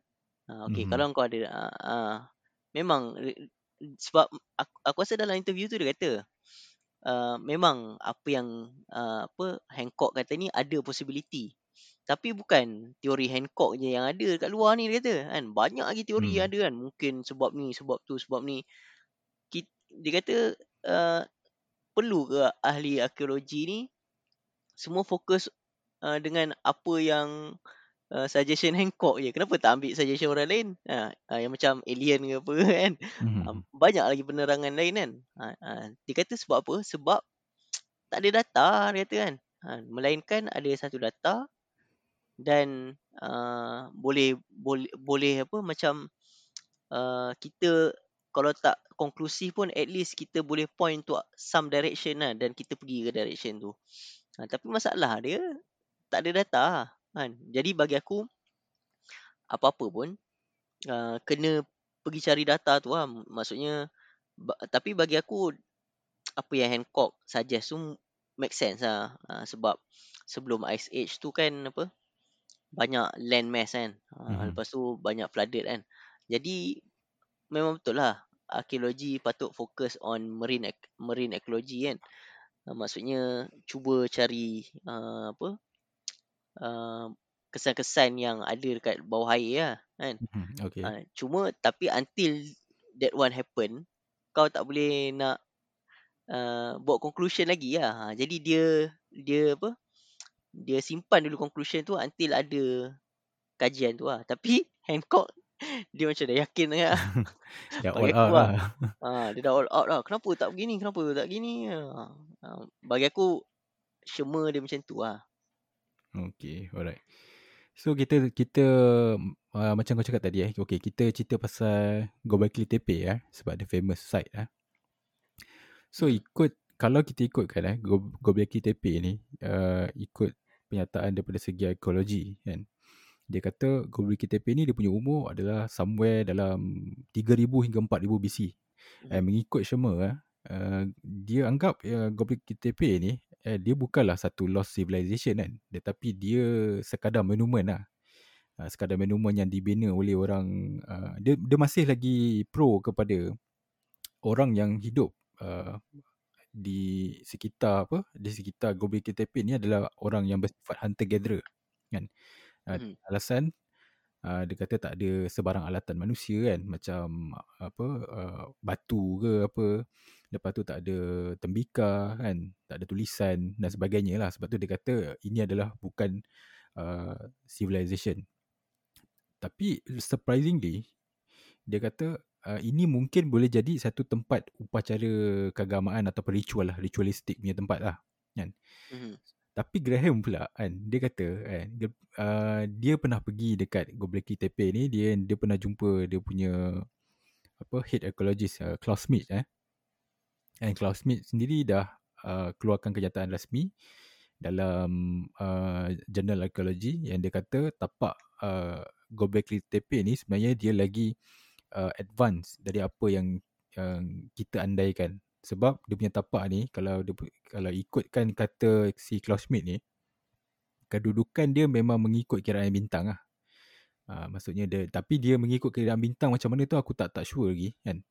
Uh, okay, Mhm. kalau kau ada, uh, uh, memang sebab aku, aku rasa dalam interview tu dia kata, uh, memang apa yang uh, apa Hancock kata ni ada possibility. Tapi bukan teori Hancock je yang ada kat luar ni dia kata kan. Banyak lagi teori Hmm. yang ada kan. Mungkin sebab ni, sebab tu, sebab ni. Dia kata uh, perlu ke ahli arkeologi ni semua fokus uh, dengan apa yang uh, suggestion Hancock je. Kenapa tak ambil suggestion orang lain? Ha, uh, yang macam alien ke apa kan. Mhm. Uh, banyak lagi penerangan lain kan. Ha, uh, dia kata sebab apa? Sebab tak ada data dia kata kan. Ha, melainkan ada satu data dan uh, boleh boleh boleh apa macam uh, kita kalau tak konklusif pun at least kita boleh point to some direction lah dan kita pergi ke direction tu. Ha, tapi masalah dia tak ada data kan. Jadi bagi aku apa-apa pun uh, kena pergi cari data tu lah. Maksudnya ba- tapi bagi aku apa yang Hancock suggest tu make sense lah. Uh, sebab sebelum Ice Age tu kan apa banyak land mass kan. Mhm. Lepas tu banyak flooded kan. Jadi memang betul lah arkeologi patut fokus on marine marine ecology kan. Uh, maksudnya cuba cari uh, apa uh, kesan-kesan yang ada dekat bawah air lah kan. Mhm. Okay. Uh, cuma tapi until that one happen kau tak boleh nak uh, buat conclusion lagi lah. Ha, jadi dia dia apa dia simpan dulu conclusion tu until ada kajian tu lah. Tapi Hancock dia macam dah yakin lah. Ya bagi all out lah. lah. Ha, dia dah all out lah. Kenapa tak begini? Kenapa tak begini? Ha, bagi aku semua dia macam tu lah. Okay, alright. So kita kita uh, macam kau cakap tadi eh. Okay, kita cerita pasal Gobekli Tepe eh sebab dia famous site eh. So ikut kalau kita ikutkan eh Go- Gobekli Tepe ni uh, ikut penyataan daripada segi ekologi kan. Dia kata Gobekli Tepe ni dia punya umur adalah somewhere dalam 3000 hingga 4000 BC. Eh Hmm. mengikut semua eh uh, dia anggap uh, Gobekli Tepe ni eh, dia bukanlah satu lost civilization kan tetapi dia sekadar monumen lah uh, sekadar monumen yang dibina oleh orang uh, dia dia masih lagi pro kepada orang yang hidup uh, di sekitar apa di sekitar Gobekli Tepe ni adalah orang yang bersifat hunter gatherer kan? Uh, Hmm. alasan uh, dia kata tak ada sebarang alatan manusia kan? Macam apa uh, batu ke apa. Lepas tu tak ada tembikar kan? Tak ada tulisan dan sebagainya lah. Sebab tu dia kata ini adalah bukan uh, civilization. Tapi surprisingly dia kata uh, ini mungkin boleh jadi satu tempat upacara keagamaan atau ritual lah ritualistik punya tempat lah kan Hmm. tapi Graham pula kan dia kata kan dia, uh, dia pernah pergi dekat Gobekli Tepe ni dia dia pernah jumpa dia punya apa head ecologist uh, Klaus Schmidt eh and Klaus Schmidt sendiri dah uh, keluarkan kenyataan rasmi dalam uh, jurnal arkeologi yang dia kata tapak uh, Gobekli Tepe ni sebenarnya dia lagi uh, advance dari apa yang yang kita andaikan sebab dia punya tapak ni kalau dia, kalau ikutkan kata si Klaus Schmidt ni kedudukan dia memang mengikut kiraan bintang lah. Uh, maksudnya dia tapi dia mengikut kiraan bintang macam mana tu aku tak tak sure lagi kan.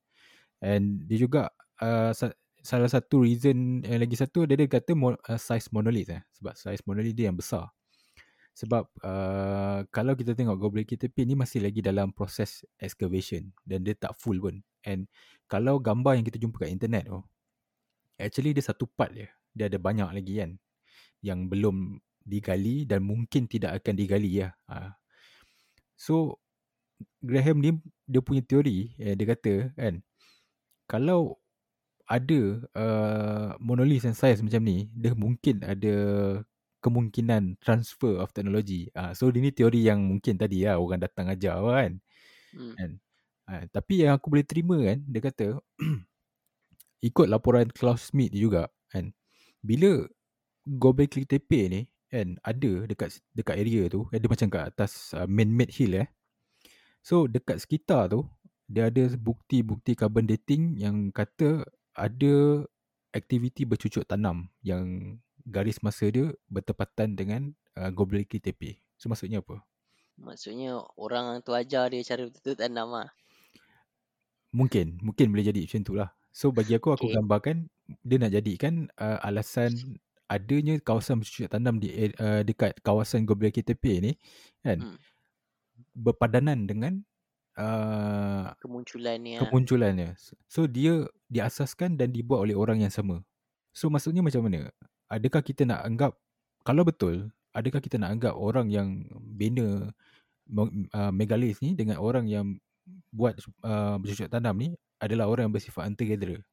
And dia juga uh, sa- salah satu reason yang lagi satu dia, dia kata mo- uh, size monolith eh sebab size monolith dia yang besar. Sebab uh, kalau kita tengok Gobekli Tepe ni masih lagi dalam proses excavation dan dia tak full pun. And kalau gambar yang kita jumpa kat internet tu actually dia satu part je. Dia ada banyak lagi kan yang belum digali dan mungkin tidak akan digali lah. Uh. So Graham ni dia punya teori eh, dia kata kan kalau ada uh, monolith and size macam ni dia mungkin ada kemungkinan transfer of technology. Uh, so ini teori yang mungkin tadi lah orang datang ajar apa kan. Hmm. kan? Uh, tapi yang aku boleh terima kan dia kata ikut laporan Klaus Schmidt juga kan bila Gobekli Tepe ni kan ada dekat dekat area tu ada macam kat atas uh, man-made hill eh so dekat sekitar tu dia ada bukti-bukti carbon dating yang kata ada aktiviti bercucuk tanam yang garis masa dia bertepatan dengan uh, Gobekli Tepe so maksudnya apa Maksudnya orang tu ajar dia cara betul-betul tanam lah. Mungkin, mungkin boleh jadi macam tu lah. So bagi aku, aku Okay. gambarkan dia nak jadikan uh, alasan adanya kawasan bercucuk tanam di uh, dekat kawasan Gobekli Tepe ni kan Hmm. berpadanan dengan uh, Kemunculan ni lah. kemunculannya. So dia diasaskan dan dibuat oleh orang yang sama. So maksudnya macam mana? Adakah kita nak anggap kalau betul, adakah kita nak anggap orang yang bina uh, megalis ni dengan orang yang buat uh, bercucuk tanam ni adalah orang yang bersifat hunter-gatherer?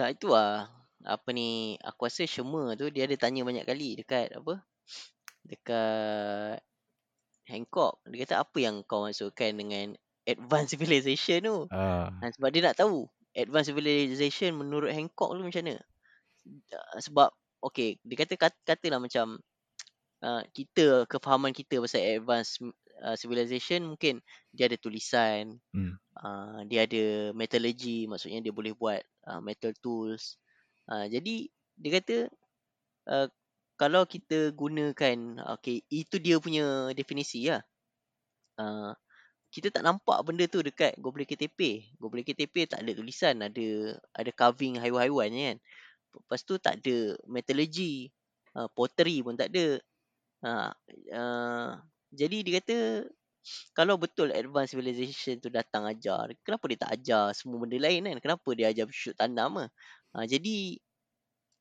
Tak itu lah. Apa ni, aku rasa Sherma tu dia ada tanya banyak kali dekat apa? Dekat Hancock. Dia kata apa yang kau masukkan dengan advanced civilization tu? Ah, Ha, sebab dia nak tahu advanced civilization menurut Hancock tu macam mana. Uh, sebab okay, dia kata kat, katalah macam uh, kita kefahaman kita pasal advanced uh, civilization mungkin dia ada tulisan, hmm. uh, dia ada metallurgy maksudnya dia boleh buat uh, metal tools. Uh, jadi dia kata uh, kalau kita gunakan okay itu dia punya definisi lah. Uh, kita tak nampak benda tu dekat Gobekli Tepe. Gobekli Tepe tak ada tulisan, ada ada carving haiwan-haiwan kan. Lepas tu tak ada metallurgy, uh, pottery pun tak ada. Uh, uh, jadi dia kata kalau betul advanced civilization tu datang ajar, kenapa dia tak ajar semua benda lain kan? Kenapa dia ajar shoot tanam ah? Uh, jadi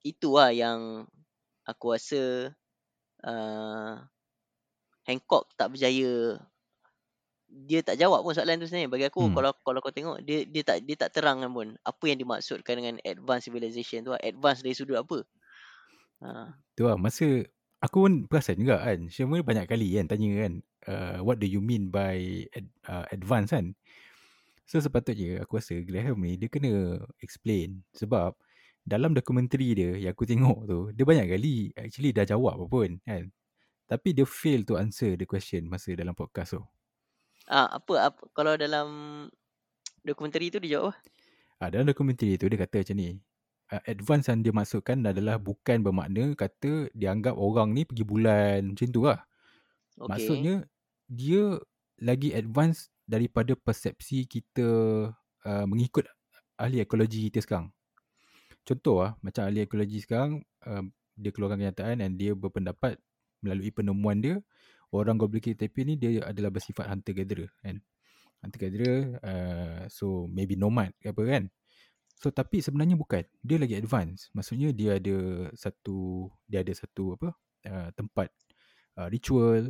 itulah yang aku rasa uh, Hancock tak berjaya dia tak jawab pun soalan tu sebenarnya bagi aku Hmm. kalau kalau kau tengok dia dia tak dia tak terangkan pun apa yang dimaksudkan dengan advanced civilization tu advance dari sudut apa ha Tu lah, masa aku pun perasan juga kan. Syama banyak kali kan tanya kan, uh, what do you mean by ad, uh, advance kan? So sepatutnya aku rasa Graham ni dia kena explain sebab dalam dokumentari dia yang aku tengok tu, dia banyak kali actually dah jawab apa pun kan. Tapi dia fail to answer the question masa dalam podcast tu. Ah apa, apa kalau dalam dokumentari tu dia jawab apa Ah, dalam dokumentari tu dia kata macam ni. Uh, advance yang dia maksudkan adalah bukan bermakna kata dia anggap orang ni pergi bulan macam tu lah. okey Maksudnya dia lagi advance daripada persepsi kita uh, mengikut ahli ekologi kita sekarang. Contoh lah, macam ahli ekologi sekarang, uh, dia keluarkan kenyataan dan dia berpendapat melalui penemuan dia, orang Gobekli Tepe ni dia adalah bersifat hunter-gatherer kan. Hunter-gatherer, uh, so maybe nomad ke apa kan. So tapi sebenarnya bukan. Dia lagi advance. Maksudnya dia ada satu dia ada satu apa uh, tempat uh, ritual,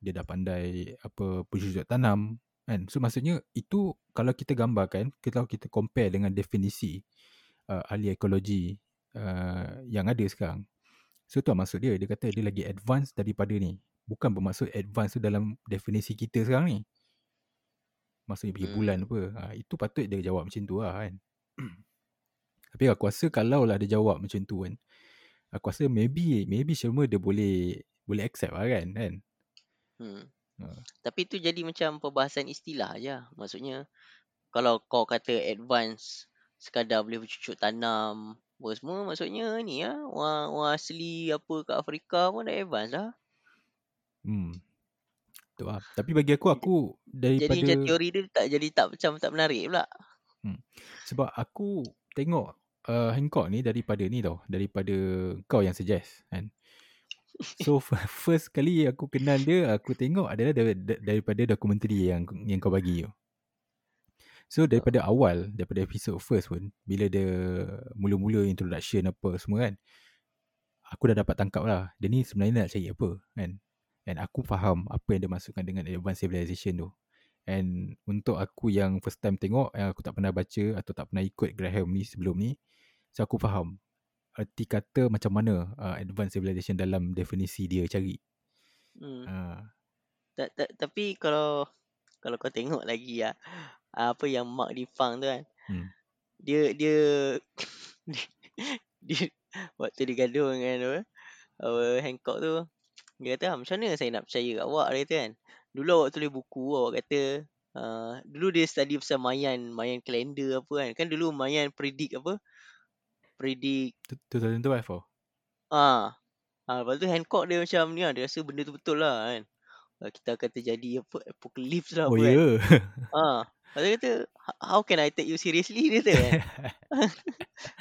dia dah pandai apa bercucuk tanam kan. So maksudnya itu kalau kita gambarkan, kalau kita compare dengan definisi uh, ahli ekologi uh, yang ada sekarang. So tu lah maksud dia, dia kata dia lagi advance daripada ni. Bukan bermaksud advance tu dalam definisi kita sekarang ni. Maksudnya pergi Hmm. bulan apa. Ha, itu patut dia jawab macam tu lah kan. Tapi aku rasa kalau lah dia jawab macam tu kan. Aku rasa maybe maybe Sherma dia boleh boleh accept lah kan. kan? hmm. Ha. tapi tu jadi macam perbahasan istilah je maksudnya kalau kau kata advance sekadar boleh bercucuk tanam apa semua maksudnya ni lah orang, orang asli apa kat Afrika pun dah advance lah Hmm. Tu lah. Tapi bagi aku, aku jadi daripada... macam teori dia tak jadi tak macam tak menarik pula Hmm. Sebab aku tengok uh, Hancock ni daripada ni tau. Daripada kau yang suggest kan. So first kali aku kenal dia, aku tengok adalah dar- dar- daripada dokumentari yang yang kau bagi tu. So daripada awal, daripada episode first pun, bila dia mula-mula introduction apa semua kan, aku dah dapat tangkap lah. Dia ni sebenarnya nak cari apa kan. And aku faham apa yang dia maksudkan dengan advanced civilization tu. And untuk aku yang first time tengok, yang aku tak pernah baca atau tak pernah ikut Graham ni sebelum ni, so aku faham erti kata macam mana uh, advanced civilization dalam definisi dia cari. hmm. Uh, Ta- ta- tapi kalau kalau kau tengok lagi ya apa yang Mark Defang tu kan hmm. dia dia dia waktu dia gaduh dengan apa apa Hancock tu dia kata "Ah, macam mana saya nak percaya kat awak? Dia kata kan dulu awak tulis buku awak kata uh, dulu dia study pasal Mayan Mayan calendar apa kan. Kan dulu Mayan predict apa? Predict Tu- 2012 oh. ah ah lepas tu Hancock dia macam ni lah dia rasa benda tu betul lah kan. Ah, kita akan terjadi apa apocalypse lah Oh apa kan. ya. ah Lepas dia kata "H- How can I take you seriously Dia kata kan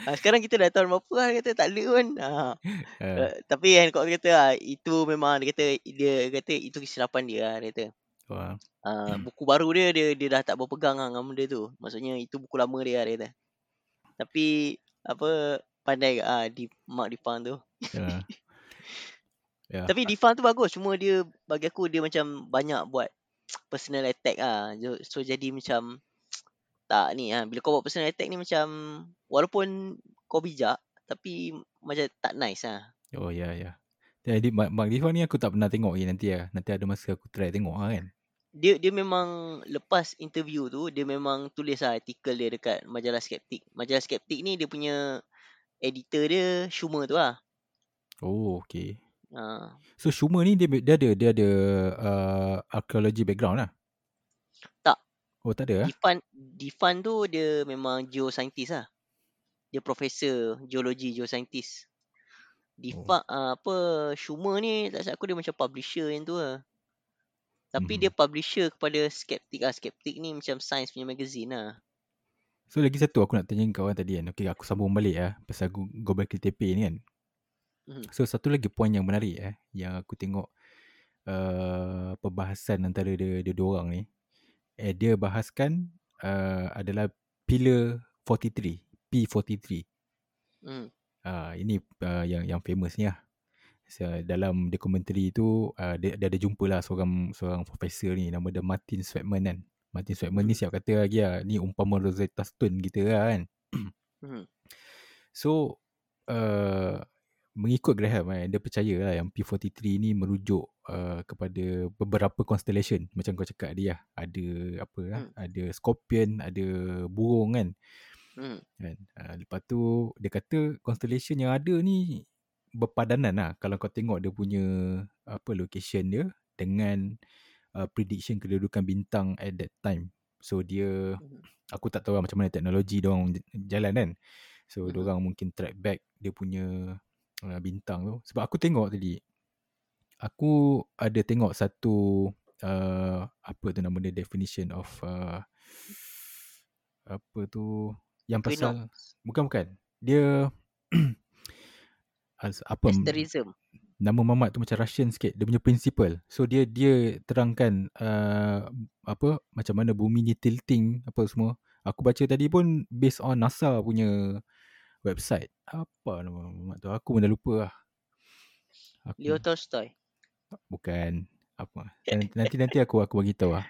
ah, Sekarang kita dah tahun berapa lah Dia kata tak ada pun ah, uh, Uh, tapi Hancock kata ah, itu memang dia kata dia kata itu kesilapan dia lah, dia kata. wah. Uh, buku baru dia dia dia dah tak berpegang lah dengan benda tu. Maksudnya itu buku lama dia lah, dia kata. Tapi apa pandai ah di Mark Difan tu. Uh, ya. Tapi Difan tu bagus cuma dia bagi aku dia macam banyak buat personal attack ah. So, so jadi macam tak ni ah bila kau buat personal attack ni macam walaupun kau bijak tapi macam tak nice ah. Oh ya ya. Jadi Mark, Mark Diva ni aku tak pernah tengok lagi nanti lah. Nanti ada masa aku try tengok lah kan. dia dia memang lepas interview tu dia memang tulis lah artikel dia dekat majalah Skeptik. Majalah Skeptik ni dia punya editor dia Schumer tu lah. Oh okay. Ha. So Schumer ni dia, dia ada dia ada uh, archaeology background lah. Tak. Oh tak ada lah. Difan Difan tu dia memang geoscientist lah. Dia profesor geologi geoscientist. Difan oh. uh, apa Schumer ni tak silap aku dia macam publisher yang tu lah. Tapi Mhm. dia publisher kepada Skeptik lah. Skeptik ni macam science punya magazine lah. So lagi satu aku nak tanya kau kan tadi kan. Okay aku sambung balik lah. Pasal Go- Gobekli Tepe ni kan. Mhm. So satu lagi poin yang menarik eh. Yang aku tengok uh, perbahasan antara dia, dia dua orang ni. Eh dia bahaskan uh, adalah pillar 43. P43. Hmm. Uh, ini uh, yang yang famous ni lah. So, dalam dokumentari tu uh, dia, dia ada jumpa lah seorang seorang profesor ni nama dia Martin Sweatman kan. Martin Sweatman ni Hmm. siap kata lagi lah ni umpama Rosetta Stone kita lah kan. Hmm. So uh, mengikut Graham eh, dia percaya lah yang P43 ni merujuk uh, kepada beberapa constellation macam kau cakap dia lah. Ada apa lah, Hmm. ada scorpion, ada burung kan. Hmm. kan. Uh, lepas tu dia kata constellation yang ada ni berpadanan lah kalau kau tengok dia punya apa location dia dengan uh, prediction kedudukan bintang at that time. So dia Mhm. aku tak tahu lah macam mana teknologi dia orang jalan kan. So Mhm. dia orang mungkin track back dia punya uh, bintang tu. Sebab aku tengok tadi aku ada tengok satu uh, apa tu nama dia definition of uh, apa tu yang pasal Equinox. bukan bukan. Dia apa Asterism. nama Mamat tu macam Russian sikit dia punya principle so dia dia terangkan uh, apa macam mana bumi ni tilting apa semua aku baca tadi pun based on NASA punya website. Apa nama Mamat tu? Aku pun dah lupa lah. Aku Leo Tolstoy. bukan. Apa? Nanti nanti, aku aku bagi tahu lah.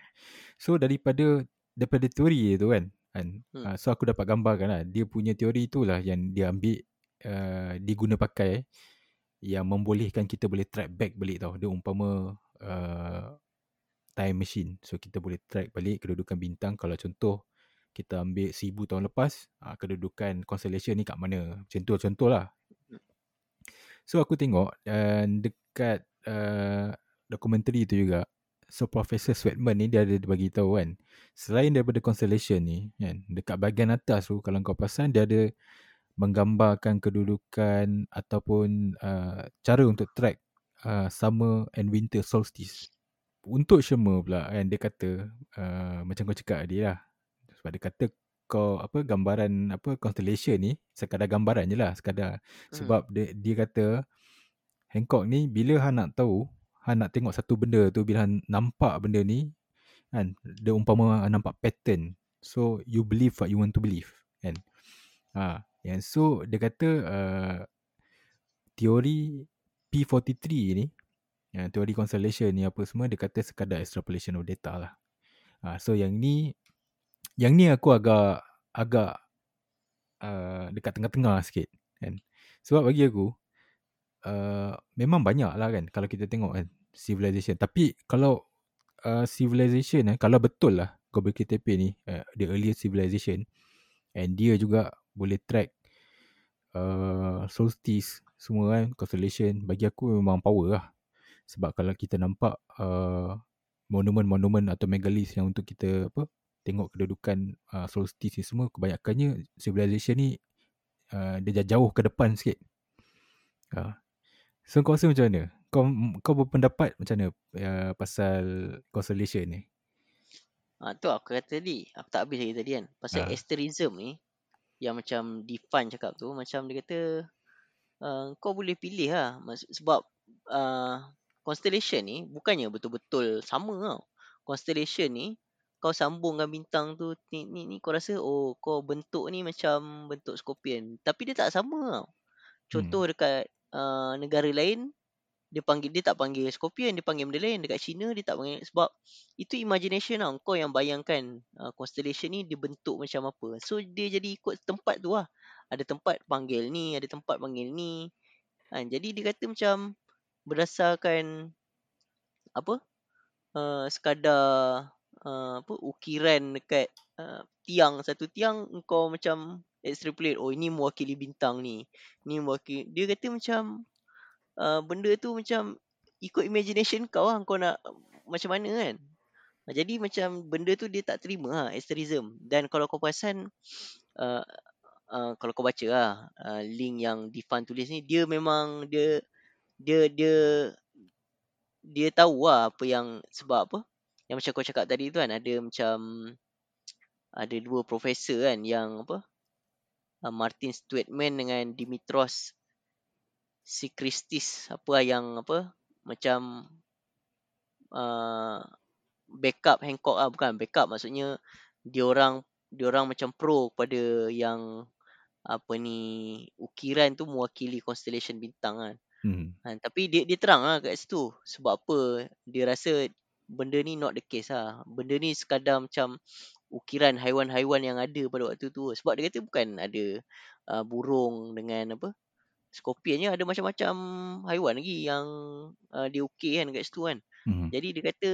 So daripada daripada teori tu kan kan? Hmm. uh, so aku dapat gambarkan lah. Dia punya teori itulah yang dia ambil uh, diguna pakai yang membolehkan kita boleh track back balik tau. Dia umpama uh, time machine. So kita boleh track balik kedudukan bintang. Kalau contoh kita ambil seribu tahun lepas uh, kedudukan constellation ni kat mana. Macam tu contoh lah so aku tengok dan dekat uh, dokumentari tu juga so Professor Sweatman ni dia ada bagi tahu kan selain daripada constellation ni kan dekat bahagian atas tu kalau kau perasan dia ada menggambarkan kedudukan ataupun uh, cara untuk track uh, summer and winter solstice. Untuk semua pula kan dia kata uh, macam kau cakap tadi lah sebab dia kata kau apa gambaran apa constellation ni sekadar gambaran je lah sekadar. Hmm. sebab dia dia kata Hancock ni bila han nak tahu han nak tengok satu benda tu bila han nampak benda ni kan dia umpama han nampak pattern. So you believe what you want to believe kan. Ha yang so dia kata uh, teori P43 ni uh, teori constellation ni apa semua dia kata sekadar extrapolation of data lah. Ha, so yang ni yang ni aku agak agak uh, dekat tengah-tengah sikit kan sebab bagi aku uh, memang banyak lah kan kalau kita tengok kan civilization tapi kalau uh, civilization eh, kalau betul lah Gobekli Tepe ni uh, the earliest civilization And dia juga boleh track uh, solstice semua kan, constellation. Bagi aku memang power lah. Sebab kalau kita nampak uh, monumen-monumen atau megalith yang untuk kita apa tengok kedudukan uh, solstice ni semua kebanyakannya civilization ni uh, dia jauh ke depan sikit. Uh. So kau rasa macam mana? Kau kau berpendapat macam mana uh, pasal constellation ni? Ha, tu aku kata tadi. Aku tak habis lagi tadi kan. Pasal Ha. asterism ni. Yang macam Define cakap tu. Macam dia kata. Uh, kau boleh pilih lah. Sebab. Uh, constellation ni. Bukannya betul-betul sama tau. Constellation ni. Kau sambungkan bintang tu. Ni, ni, ni kau rasa. Oh kau bentuk ni macam bentuk scorpion. Tapi dia tak sama tau. Contoh hmm. dekat uh, negara lain dia panggil dia tak panggil scorpion dia panggil benda lain dekat China dia tak panggil sebab itu imagination tau kau yang bayangkan uh, constellation ni dia bentuk macam apa so dia jadi ikut tempat tu lah ada tempat panggil ni ada tempat panggil ni ha, jadi dia kata macam berdasarkan apa uh, sekadar uh, apa ukiran dekat uh, tiang satu tiang kau macam extrapolate oh ini mewakili bintang ni ni mewakili dia kata macam uh, benda tu macam ikut imagination kau lah kau nak macam mana kan. Jadi macam benda tu dia tak terima lah asterism. Dan kalau kau perasan uh, uh, kalau kau baca lah uh, link yang Difan tulis ni dia memang dia dia dia dia tahu lah apa yang sebab apa yang macam kau cakap tadi tu kan ada macam ada dua profesor kan yang apa uh, Martin Stuartman dengan Dimitros si Kristis apa yang apa macam uh, backup Hancock ah bukan backup maksudnya dia orang dia orang macam pro pada yang apa ni ukiran tu mewakili constellation bintang kan. Hmm. Ha, tapi dia dia terang lah kat situ sebab apa dia rasa benda ni not the case lah. Benda ni sekadar macam ukiran haiwan-haiwan yang ada pada waktu tu. Sebab dia kata bukan ada uh, burung dengan apa Scorpion ada macam-macam haiwan lagi yang uh, dia okey kan kat situ kan. Hmm. Jadi dia kata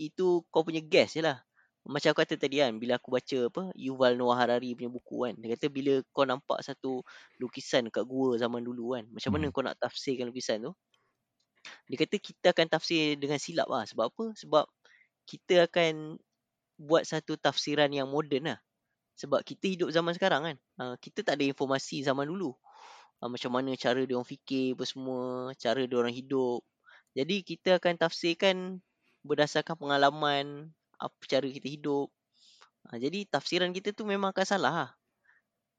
itu kau punya guess je lah. Macam aku kata tadi kan, bila aku baca apa Yuval Noah Harari punya buku kan. Dia kata bila kau nampak satu lukisan kat gua zaman dulu kan. Macam mana hmm. kau nak tafsirkan lukisan tu. Dia kata kita akan tafsir dengan silap lah. Sebab apa? Sebab kita akan buat satu tafsiran yang moden lah. Sebab kita hidup zaman sekarang kan. Uh, kita tak ada informasi zaman dulu uh, macam mana cara dia orang fikir apa semua, cara dia orang hidup. Jadi kita akan tafsirkan berdasarkan pengalaman apa cara kita hidup. Uh, jadi tafsiran kita tu memang akan salah lah.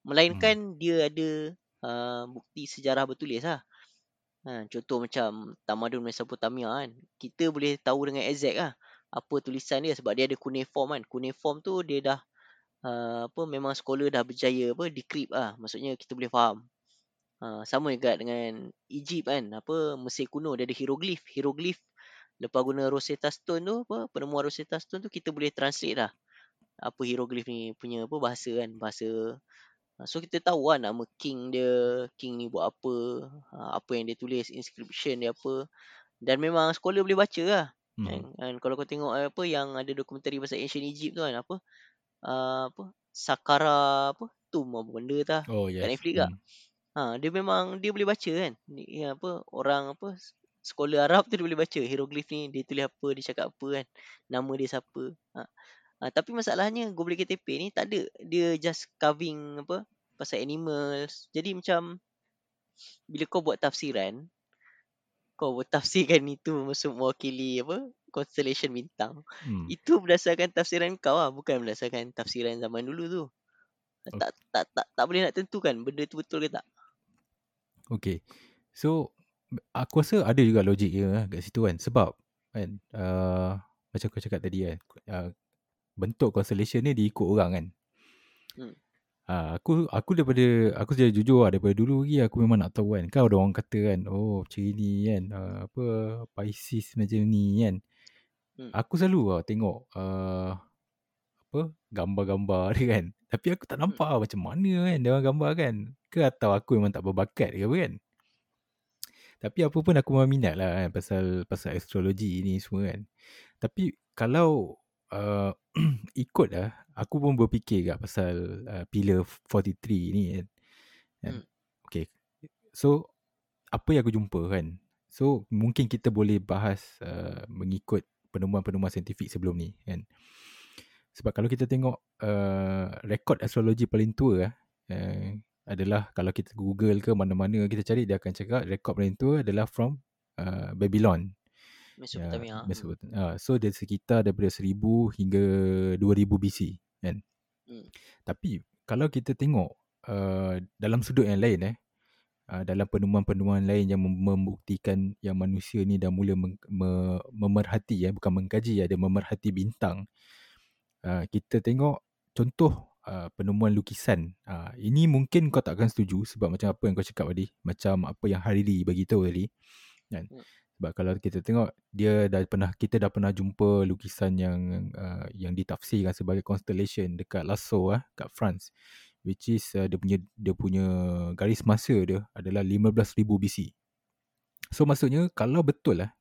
Melainkan hmm. dia ada uh, bukti sejarah bertulis lah. Ha, contoh macam Tamadun Mesopotamia kan. Kita boleh tahu dengan exact lah. Apa tulisan dia sebab dia ada cuneiform kan. Cuneiform tu dia dah uh, apa memang scholar dah berjaya apa decrypt lah. Maksudnya kita boleh faham. Ha, sama juga dengan Egypt kan apa Mesir kuno dia ada hieroglif hieroglif lepas guna Rosetta Stone tu apa penemuan Rosetta Stone tu kita boleh translate lah apa hieroglif ni punya apa bahasa kan bahasa ha, so kita tahu lah nama king dia king ni buat apa ha, apa yang dia tulis inscription dia apa dan memang scholar boleh baca lah hmm. kan? kan kalau kau tengok apa yang ada dokumentari pasal ancient Egypt tu kan apa uh, apa Sakara apa tomb apa benda tu oh, yes. kat Netflix hmm. lah Ha, dia memang dia boleh baca kan. Ni ya, apa orang apa sekolah Arab tu dia boleh baca hieroglif ni dia tulis apa dia cakap apa kan. Nama dia siapa. Ha. Ha, tapi masalahnya Goblet KTP ni tak ada. Dia just carving apa pasal animals. Jadi macam bila kau buat tafsiran kau buat tafsirkan itu masuk mewakili apa constellation bintang. Hmm. Itu berdasarkan tafsiran kau lah bukan berdasarkan tafsiran zaman dulu tu. Okay. Tak, tak tak tak boleh nak tentukan benda tu betul ke tak. Okay. So, aku rasa ada juga logik dia kat situ kan. Sebab, kan, uh, macam aku cakap tadi kan, uh, bentuk constellation ni diikut orang kan. Hmm. Uh, aku aku daripada, aku secara jujur lah, daripada dulu lagi aku memang nak tahu kan. Kau ada orang kata kan, oh macam ni kan, uh, apa, Pisces macam ni kan. Hmm. Aku selalu lah tengok uh, apa gambar-gambar dia kan. Tapi aku tak nampak lah macam mana kan dia orang gambar kan. Ke atau aku memang tak berbakat ke apa kan. Tapi apa pun aku memang minat lah kan pasal, pasal astrologi ni semua kan. Tapi kalau uh, ikut lah aku pun berfikir kat pasal uh, pillar 43 ni kan. kan. Hmm. Okay. So, apa yang aku jumpa kan. So, mungkin kita boleh bahas uh, mengikut penemuan-penemuan saintifik sebelum ni kan. Sebab kalau kita tengok uh, rekod astrologi paling tua uh, adalah kalau kita google ke mana-mana kita cari dia akan cakap rekod paling tua adalah from uh, Babylon. Mesopotamia. Ya, Mesopotamia. Uh, so dia sekitar daripada 1000 hingga 2000 BC kan. Hmm. Tapi kalau kita tengok uh, dalam sudut yang lain eh uh, dalam penemuan-penemuan lain yang membuktikan yang manusia ni dah mula mem- me- memerhati ya eh, bukan mengkaji ada memerhati bintang. Uh, kita tengok contoh uh, penemuan lukisan. Uh, ini mungkin kau tak akan setuju sebab macam apa yang kau cakap tadi, macam apa yang Hariri bagi tahu tadi. Kan? Hmm. Sebab kalau kita tengok dia dah pernah kita dah pernah jumpa lukisan yang uh, yang ditafsirkan sebagai constellation dekat Lascaux ah kat France which is uh, dia punya dia punya garis masa dia adalah 15000 BC. So maksudnya kalau betul lah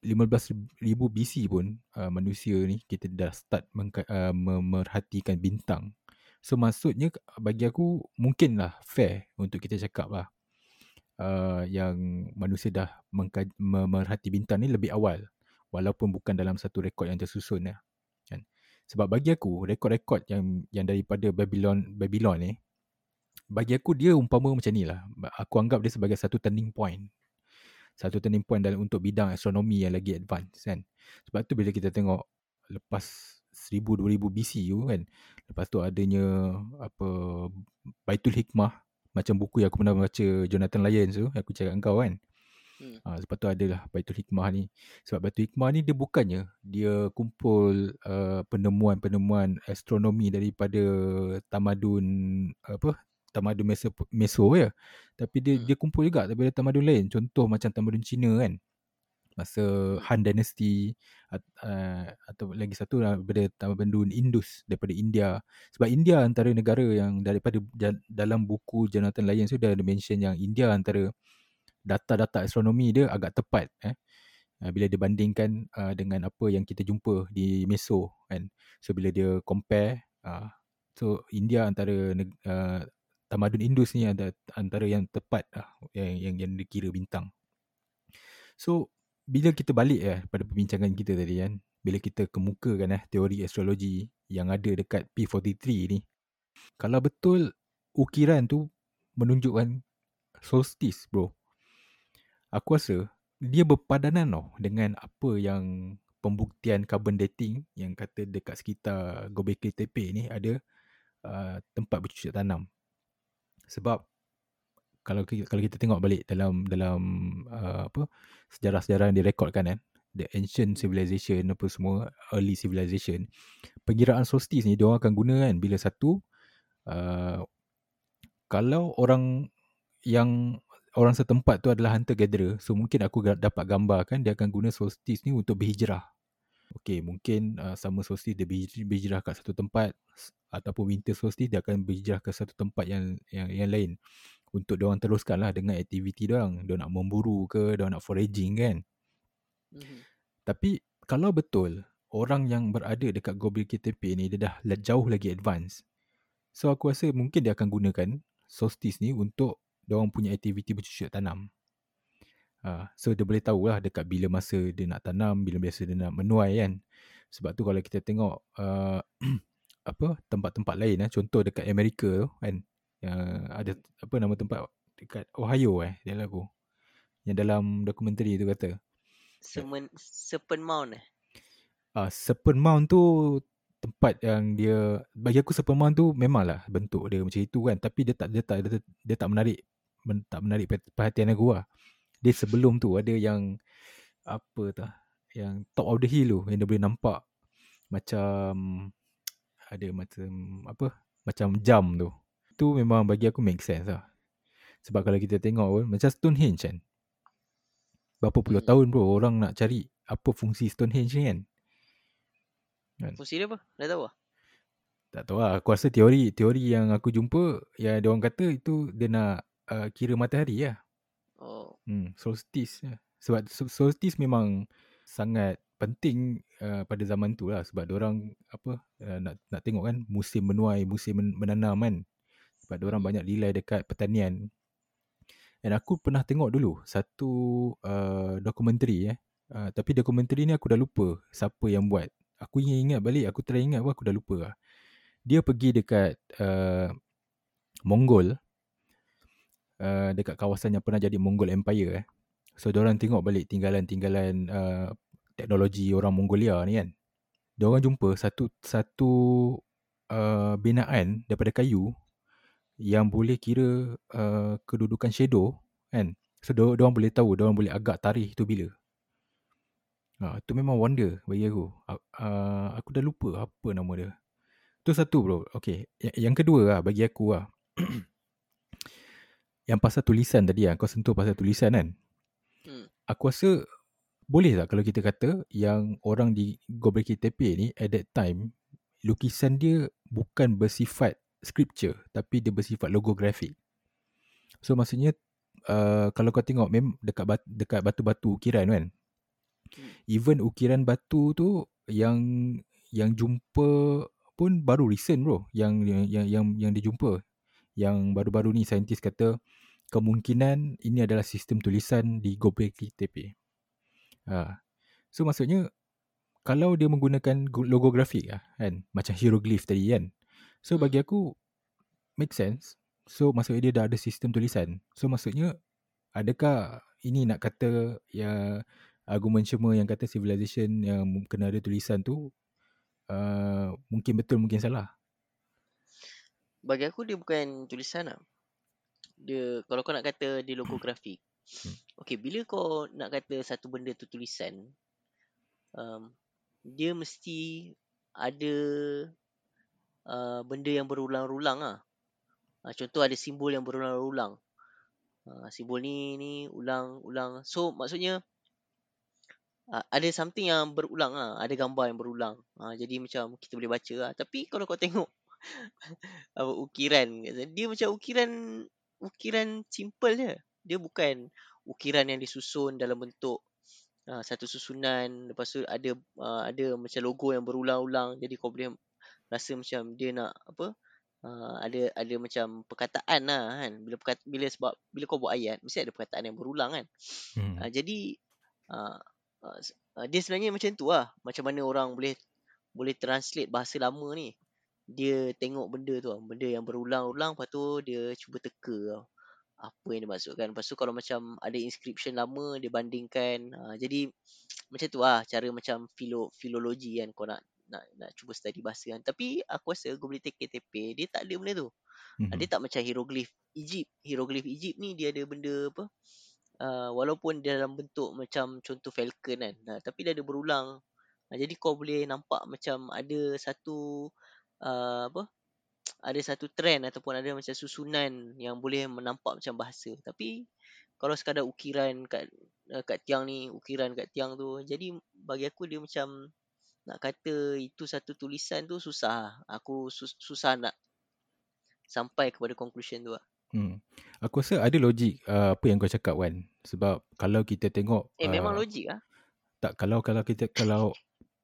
15000 BC pun uh, manusia ni kita dah start mengka, uh, memerhatikan bintang. So maksudnya bagi aku mungkinlah fair untuk kita cakap lah uh, yang manusia dah memerhati bintang ni lebih awal. Walaupun bukan dalam satu rekod yang tersusun ya kan. Sebab bagi aku rekod-rekod yang yang daripada Babylon Babylon ni bagi aku dia umpama macam ni lah. Aku anggap dia sebagai satu turning point. Satu turning point dalam untuk bidang astronomi yang lagi advance kan. Sebab tu bila kita tengok lepas 1000 2000 BC tu kan lepas tu adanya apa Baitul Hikmah macam buku yang aku pernah baca Jonathan Lyons tu aku cakap dengan kau kan. Hmm. ha, sebab tu adalah Baitul Hikmah ni. Sebab Baitul Hikmah ni dia bukannya dia kumpul uh, penemuan-penemuan astronomi daripada tamadun apa tamadun Meso, Meso ya. Tapi dia hmm. dia kumpul juga daripada tamadun lain. Contoh macam tamadun Cina kan masa Han Dynasty uh, atau lagi satu daripada tamadun Indus daripada India. Sebab India antara negara yang daripada dalam buku Jonathan Lyons dia ada mention yang India antara data-data astronomi dia agak tepat eh. Uh, bila dia bandingkan uh, dengan apa yang kita jumpa di Meso kan. So bila dia compare uh, so India antara uh, tamadun Indus ni ada antara yang tepat uh, yang yang yang dikira bintang. So bila kita balik eh pada perbincangan kita tadi kan bila kita kemukakan eh teori astrologi yang ada dekat P43 ni kalau betul ukiran tu menunjukkan solstice bro aku rasa dia berpadanan tau dengan apa yang pembuktian carbon dating yang kata dekat sekitar Gobekli Tepe ni ada uh, tempat bercucuk tanam. Sebab kalau kalau kita tengok balik dalam dalam uh, apa sejarah-sejarah yang direkodkan kan the ancient civilization apa semua early civilization pengiraan solstice ni dia orang akan guna kan bila satu uh, kalau orang yang orang setempat tu adalah hunter gatherer so mungkin aku dapat gambarkan dia akan guna solstice ni untuk berhijrah. Okay, mungkin uh, summer solstice dia berhijrah kat satu tempat ataupun winter solstice dia akan berhijrah ke satu tempat yang yang yang lain untuk dia orang teruskan lah dengan aktiviti dia orang. Dia nak memburu ke, dia nak foraging kan. Mm-hmm. Tapi kalau betul orang yang berada dekat Gobil KTP ni dia dah jauh lagi advance. So aku rasa mungkin dia akan gunakan solstice ni untuk dia orang punya aktiviti bercucuk tanam. Uh, so dia boleh tahu lah dekat bila masa dia nak tanam, bila biasa dia nak menuai kan. Sebab tu kalau kita tengok uh, apa tempat-tempat lain, eh, contoh dekat Amerika kan, yang ada apa nama tempat dekat Ohio eh dia lagu. Yang dalam dokumentari tu kata. Semen, Serpent Mound eh? Ah uh, Serpent Mound tu tempat yang dia bagi aku Serpent Mound tu memanglah bentuk dia macam itu kan. Tapi dia tak dia tak dia, dia tak menarik men, tak menarik perhatian aku lah. Dia sebelum tu ada yang apa tah yang top of the hill tu yang dia boleh nampak macam ada macam apa macam jam tu tu memang bagi aku make sense lah. Sebab kalau kita tengok pun, macam Stonehenge kan. Berapa puluh hmm. tahun bro orang nak cari apa fungsi Stonehenge ni kan. kan? Fungsi dia apa? Dah tahu lah? Tak tahu lah. Aku rasa teori teori yang aku jumpa, yang dia orang kata itu dia nak uh, kira matahari lah. Oh. Hmm, solstice. Lah. Sebab solstice memang sangat penting uh, pada zaman tu lah sebab orang apa uh, nak nak tengok kan musim menuai, musim men- menanam kan. Sebab orang Hmm. banyak rely dekat pertanian. Dan aku pernah tengok dulu satu uh, dokumentari eh. Uh, tapi dokumentari ni aku dah lupa siapa yang buat. Aku ingat balik, aku try ingat pun aku dah lupa lah. Dia pergi dekat uh, Mongol. Uh, dekat kawasan yang pernah jadi Mongol Empire eh. So, orang tengok balik tinggalan-tinggalan uh, teknologi orang Mongolia ni kan. Diorang jumpa satu satu uh, binaan daripada kayu yang boleh kira uh, kedudukan shadow kan. So, diorang boleh tahu, diorang boleh agak tarikh tu bila. Ha, tu memang wonder bagi aku. Uh, aku dah lupa apa nama dia. Tu satu bro. Okay. Yang, yang kedua lah bagi aku lah. yang pasal tulisan tadi lah. Kau sentuh pasal tulisan kan. Hmm. Aku rasa boleh tak kalau kita kata yang orang di Gobekli Tepe ni at that time lukisan dia bukan bersifat scripture tapi dia bersifat logografik. So maksudnya uh, kalau kau tengok mem dekat bat, dekat batu-batu ukiran kan. Hmm. Even ukiran batu tu yang yang jumpa pun baru recent bro yang yang yang yang, yang dijumpa. Yang baru-baru ni saintis kata kemungkinan ini adalah sistem tulisan di Gobekli Tepe. Ha. So maksudnya kalau dia menggunakan logografik lah kan macam hieroglyph tadi kan. So Hmm. bagi aku make sense. So maksudnya dia dah ada sistem tulisan. So maksudnya adakah ini nak kata ya argument semua yang kata civilization yang kena ada tulisan tu uh, mungkin betul mungkin salah. Bagi aku dia bukan tulisan lah. Dia kalau kau nak kata dia logografik. Hmm. Okay, bila kau nak kata satu benda tu tulisan, um, dia mesti ada uh, benda yang berulang-ulang lah. Uh, contoh ada simbol yang berulang-ulang. Uh, simbol ni ni ulang-ulang. So maksudnya uh, ada something yang berulang lah. Ada gambar yang berulang. Uh, jadi macam kita boleh baca lah. Tapi kalau kau tengok apa ukiran dia macam ukiran ukiran simple je. Dia bukan ukiran yang disusun dalam bentuk uh, satu susunan lepas tu ada uh, ada macam logo yang berulang-ulang jadi kau boleh rasa macam dia nak apa uh, ada ada macam perkataan lah kan. Bila perkata, bila sebab bila kau buat ayat mesti ada perkataan yang berulang kan. Hmm. uh, jadi uh, uh, dia sebenarnya macam tu lah. Macam mana orang boleh boleh translate bahasa lama ni. Dia tengok benda tu lah. benda yang berulang-ulang lepas tu dia cuba teka tau. Apa yang dimaksudkan. Lepas tu kalau macam ada inscription lama dia bandingkan. Uh, jadi macam tu lah cara macam filo, filologi kan kau nak nak nak cuba study bahasa kan. Tapi aku rasa Gobli Tepe dia tak ada benda tu. Hmm. uh, dia tak macam hieroglif Egypt. Hieroglif Egypt ni dia ada benda apa uh, walaupun dia dalam bentuk macam contoh falcon kan. Uh, tapi dia ada berulang. Uh, jadi kau boleh nampak macam ada satu uh, apa ada satu trend ataupun ada macam susunan yang boleh menampak macam bahasa. Tapi kalau sekadar ukiran kat uh, kat tiang ni ukiran kat tiang tu jadi bagi aku dia macam nak kata itu satu tulisan tu susah aku sus- susah nak sampai kepada conclusion tu lah. Hmm. Aku rasa ada logik uh, apa yang kau cakap kan. Sebab kalau kita tengok Eh memang uh, logik lah. tak kalau kalau kita kalau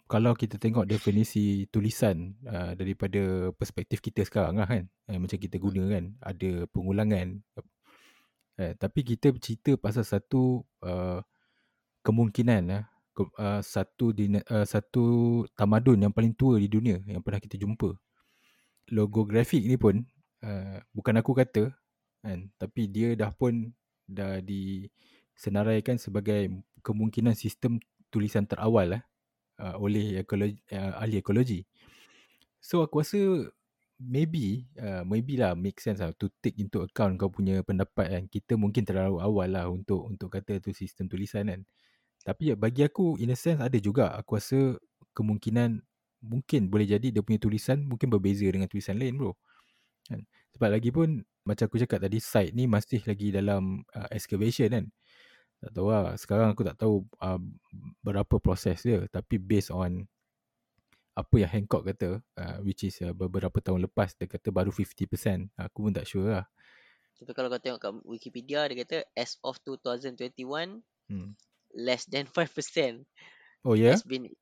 kalau kita tengok definisi tulisan uh, daripada perspektif kita sekarang lah kan. Eh, macam kita guna kan ada pengulangan. Eh, tapi kita cerita pasal satu uh, kemungkinan lah ke- uh, satu dina, uh, satu tamadun yang paling tua di dunia yang pernah kita jumpa. Logografik ni pun uh, bukan aku kata kan tapi dia dah pun dah disenaraikan sebagai kemungkinan sistem tulisan terawal lah uh, oleh ekologi, uh, ahli ekologi. So aku rasa maybe uh, maybe lah make sense lah to take into account kau punya pendapat kan. Kita mungkin terlalu awal lah untuk untuk kata tu sistem tulisan kan. Tapi ya, bagi aku in a sense ada juga aku rasa kemungkinan mungkin boleh jadi dia punya tulisan mungkin berbeza dengan tulisan lain bro. Kan? Sebab lagi pun macam aku cakap tadi site ni masih lagi dalam uh, excavation kan. Tak tahu lah. Sekarang aku tak tahu uh, berapa proses dia. Tapi based on apa yang Hancock kata, uh, which is uh, beberapa tahun lepas, dia kata baru 50%. Aku pun tak sure lah. Tapi kalau kau tengok kat Wikipedia dia kata as of 2021 Hmm. Less than 5%. Oh ya? has been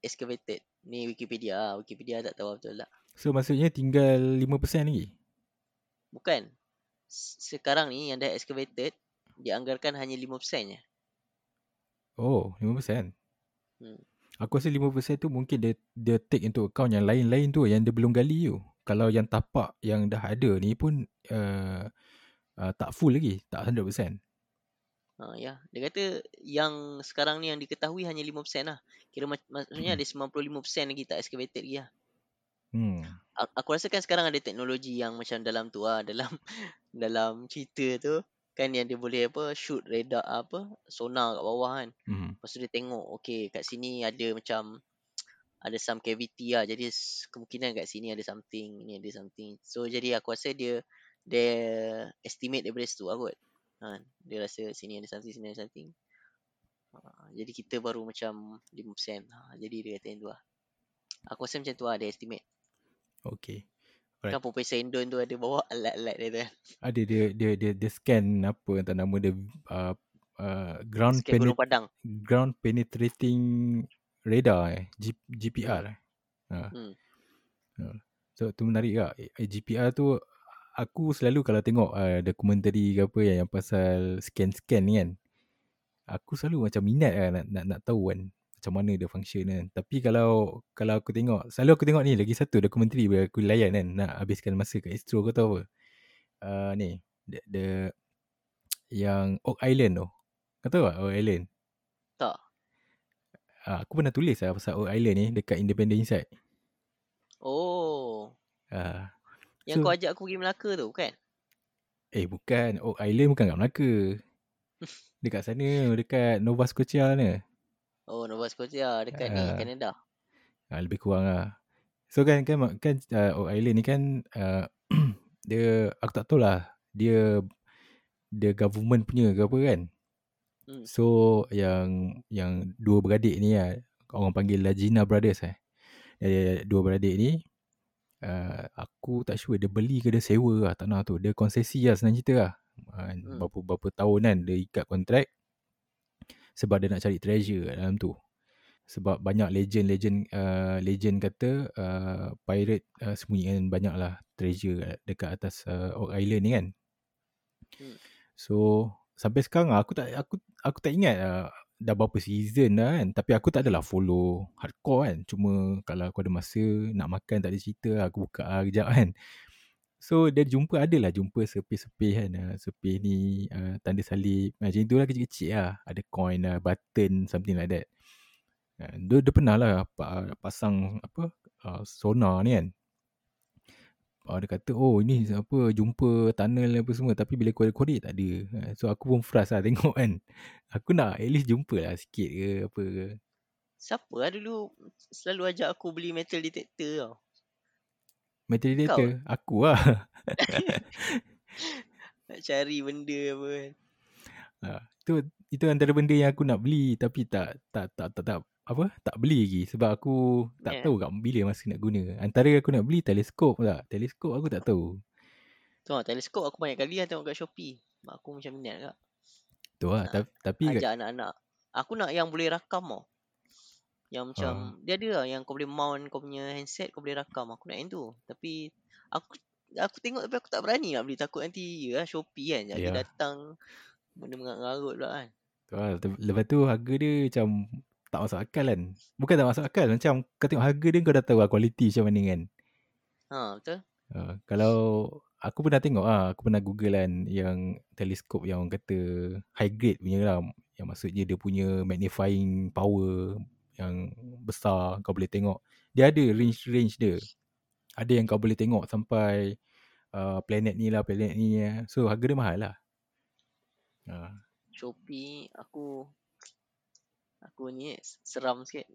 excavated. Ni Wikipedia lah. Wikipedia tak tahu betul tak. So maksudnya tinggal 5% lagi? Bukan. Sekarang ni yang dah excavated, dianggarkan hanya 5% je. Oh, 5%. Hmm. Aku rasa 5% tu mungkin dia dia take into account yang lain-lain tu yang dia belum gali tu. Kalau yang tapak yang dah ada ni pun uh, uh, tak full lagi, tak 100%. Ha, ya. Dia kata yang sekarang ni yang diketahui hanya 5% lah. Kira mak- maksudnya ada 95% lagi tak excavated lagi lah. Hmm. Aku rasa kan sekarang ada teknologi yang macam dalam tu lah. Dalam dalam cerita tu. Kan yang dia boleh apa shoot radar apa sonar kat bawah kan. Hmm. Lepas tu dia tengok okay kat sini ada macam ada some cavity lah. Jadi kemungkinan kat sini ada something, ni ada something. So jadi aku rasa dia dia estimate daripada situ lah kot. Ha, dia rasa sini ada something, sini ada something. Ha, jadi kita baru macam 5%. Ha, jadi dia kata yang tu lah. Aku rasa macam tu lah dia estimate. Okay. Kan Profesor Endon tu ada bawa alat-alat dia tu. Ada dia dia dia, dia scan apa entah nama dia uh, uh, ground Scan penet- Padang. ground penetrating radar eh G, GPR eh. Ha. Hmm. Ha. So tu menarik tak eh, GPR tu aku selalu kalau tengok uh, dokumentari ke apa yang, yang pasal scan-scan ni kan aku selalu macam minat lah nak, nak, nak tahu kan macam mana dia function kan. Tapi kalau kalau aku tengok selalu aku tengok ni lagi satu dokumentari bila aku layan kan nak habiskan masa kat Astro kau tahu apa. Uh, ni the, the yang Oak Island tu. Kau tahu tak Oak Island? Tak. uh, aku pernah tulis lah pasal Oak Island ni dekat Independent Insight Oh. uh, Yang So- kau ajak aku pergi Melaka tu kan? Eh bukan Oak Island bukan kat Melaka Dekat sana Dekat Nova Scotia ni Oh Nova Scotia dekat ni Ah. Canada. ha, Lebih kurang lah So kan kan, kan uh, Oak Island ni kan uh, Dia Aku tak tahu lah Dia Dia government punya ke apa kan Hmm. So Yang Yang dua beradik ni lah Orang panggil Lagina Brothers eh eh, Dua beradik ni uh, Aku tak sure Dia beli ke dia sewa lah Tanah tu Dia konsesi lah senang cerita lah uh, Hmm. Berapa, berapa tahun kan Dia ikat kontrak Sebab dia nak cari treasure dalam tu sebab banyak legend-legend uh, legend kata uh, pirate uh, sembunyikan banyak lah treasure kat- dekat atas uh, Oak Island ni kan. Hmm. So sampai sekarang aku tak aku aku tak ingat uh, dah berapa season dah kan tapi aku tak adalah follow hardcore kan. Cuma kalau aku ada masa nak makan tak ada cerita aku buka lah kejap kan. So dia jumpa adalah jumpa sepih-sepih kan uh, sepih ni uh, tanda salib. Macam tu lah kecil-kecil lah. Ada coin lah button something like that. Dia, dia pernah lah pa- pasang apa uh, sonar ni kan Uh, dia kata oh ini apa jumpa tunnel apa semua tapi bila korek-korek tak ada. Ha, So aku pun frust lah tengok kan. Aku nak at least jumpa lah sikit ke apa ke. Siapa lah dulu selalu ajak aku beli metal detector tau. Metal Kau detector aku lah. Nak cari benda apa kan. Ha, itu itu antara benda yang aku nak beli tapi tak tak tak tak, tak apa tak beli lagi sebab aku tak Yeah. tahu kat bila masa nak guna. Antara aku nak beli teleskop tak. Teleskop aku tak tahu. Tu lah, teleskop aku banyak kali lah tengok kat Shopee. Mak aku macam minat kak. Tu lah Nak tapi, tapi kat- Ajak anak-anak. Aku nak yang boleh rakam tau. Yang macam, Ah. dia ada lah yang kau boleh mount kau punya handset, kau boleh rakam. Aku nak yang tu. Tapi, aku aku tengok tapi aku tak berani nak beli. Takut nanti, ya Shopee kan. Jadi Ya. datang, benda mengarut-ngarut pula kan. Tu lah. Lepas tu harga dia macam tak masuk akal kan. Bukan tak masuk akal. Macam kau tengok harga dia kau dah tahu lah kualiti macam mana kan. Ha, betul? Uh, kalau aku pernah tengok ah, aku pernah google kan yang teleskop yang orang kata high grade punya lah. Yang maksudnya dia punya magnifying power yang besar kau boleh tengok. Dia ada range-range dia. Ada yang kau boleh tengok sampai uh, planet ni lah, planet ni lah. So harga dia mahal lah. Uh, Shopee, aku, aku ni seram sikit.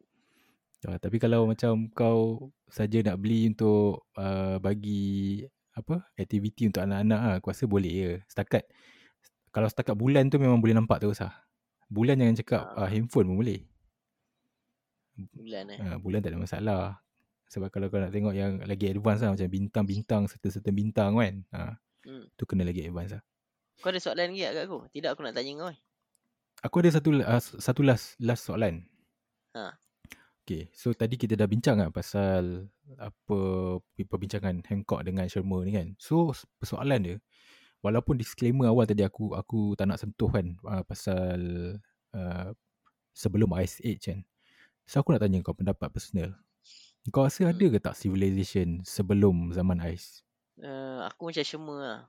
Uh, tapi kalau macam kau saja nak beli untuk uh, bagi apa aktiviti untuk anak-anak lah, aku rasa boleh je. Setakat kalau setakat bulan tu memang boleh nampak terus lah. Bulan jangan cakap uh, Ah. handphone pun boleh. Bulan eh. Uh, bulan tak ada masalah. Sebab kalau kau nak tengok yang lagi advance lah macam bintang-bintang serta-serta bintang kan. Uh, Hmm. tu kena lagi advance lah. Kau ada soalan lagi kat aku? Tidak aku nak tanya kau eh. Aku ada satu uh, satu last last soalan. Ha. Okay, so tadi kita dah bincang kan pasal apa perbincangan Hancock dengan Shermer ni kan. So persoalan dia, walaupun disclaimer awal tadi aku aku tak nak sentuh kan uh, pasal uh, sebelum Ice Age kan. So aku nak tanya kau pendapat personal. Kau rasa Hmm. ada ke tak civilization sebelum zaman Ice? Uh, aku macam Shermer lah.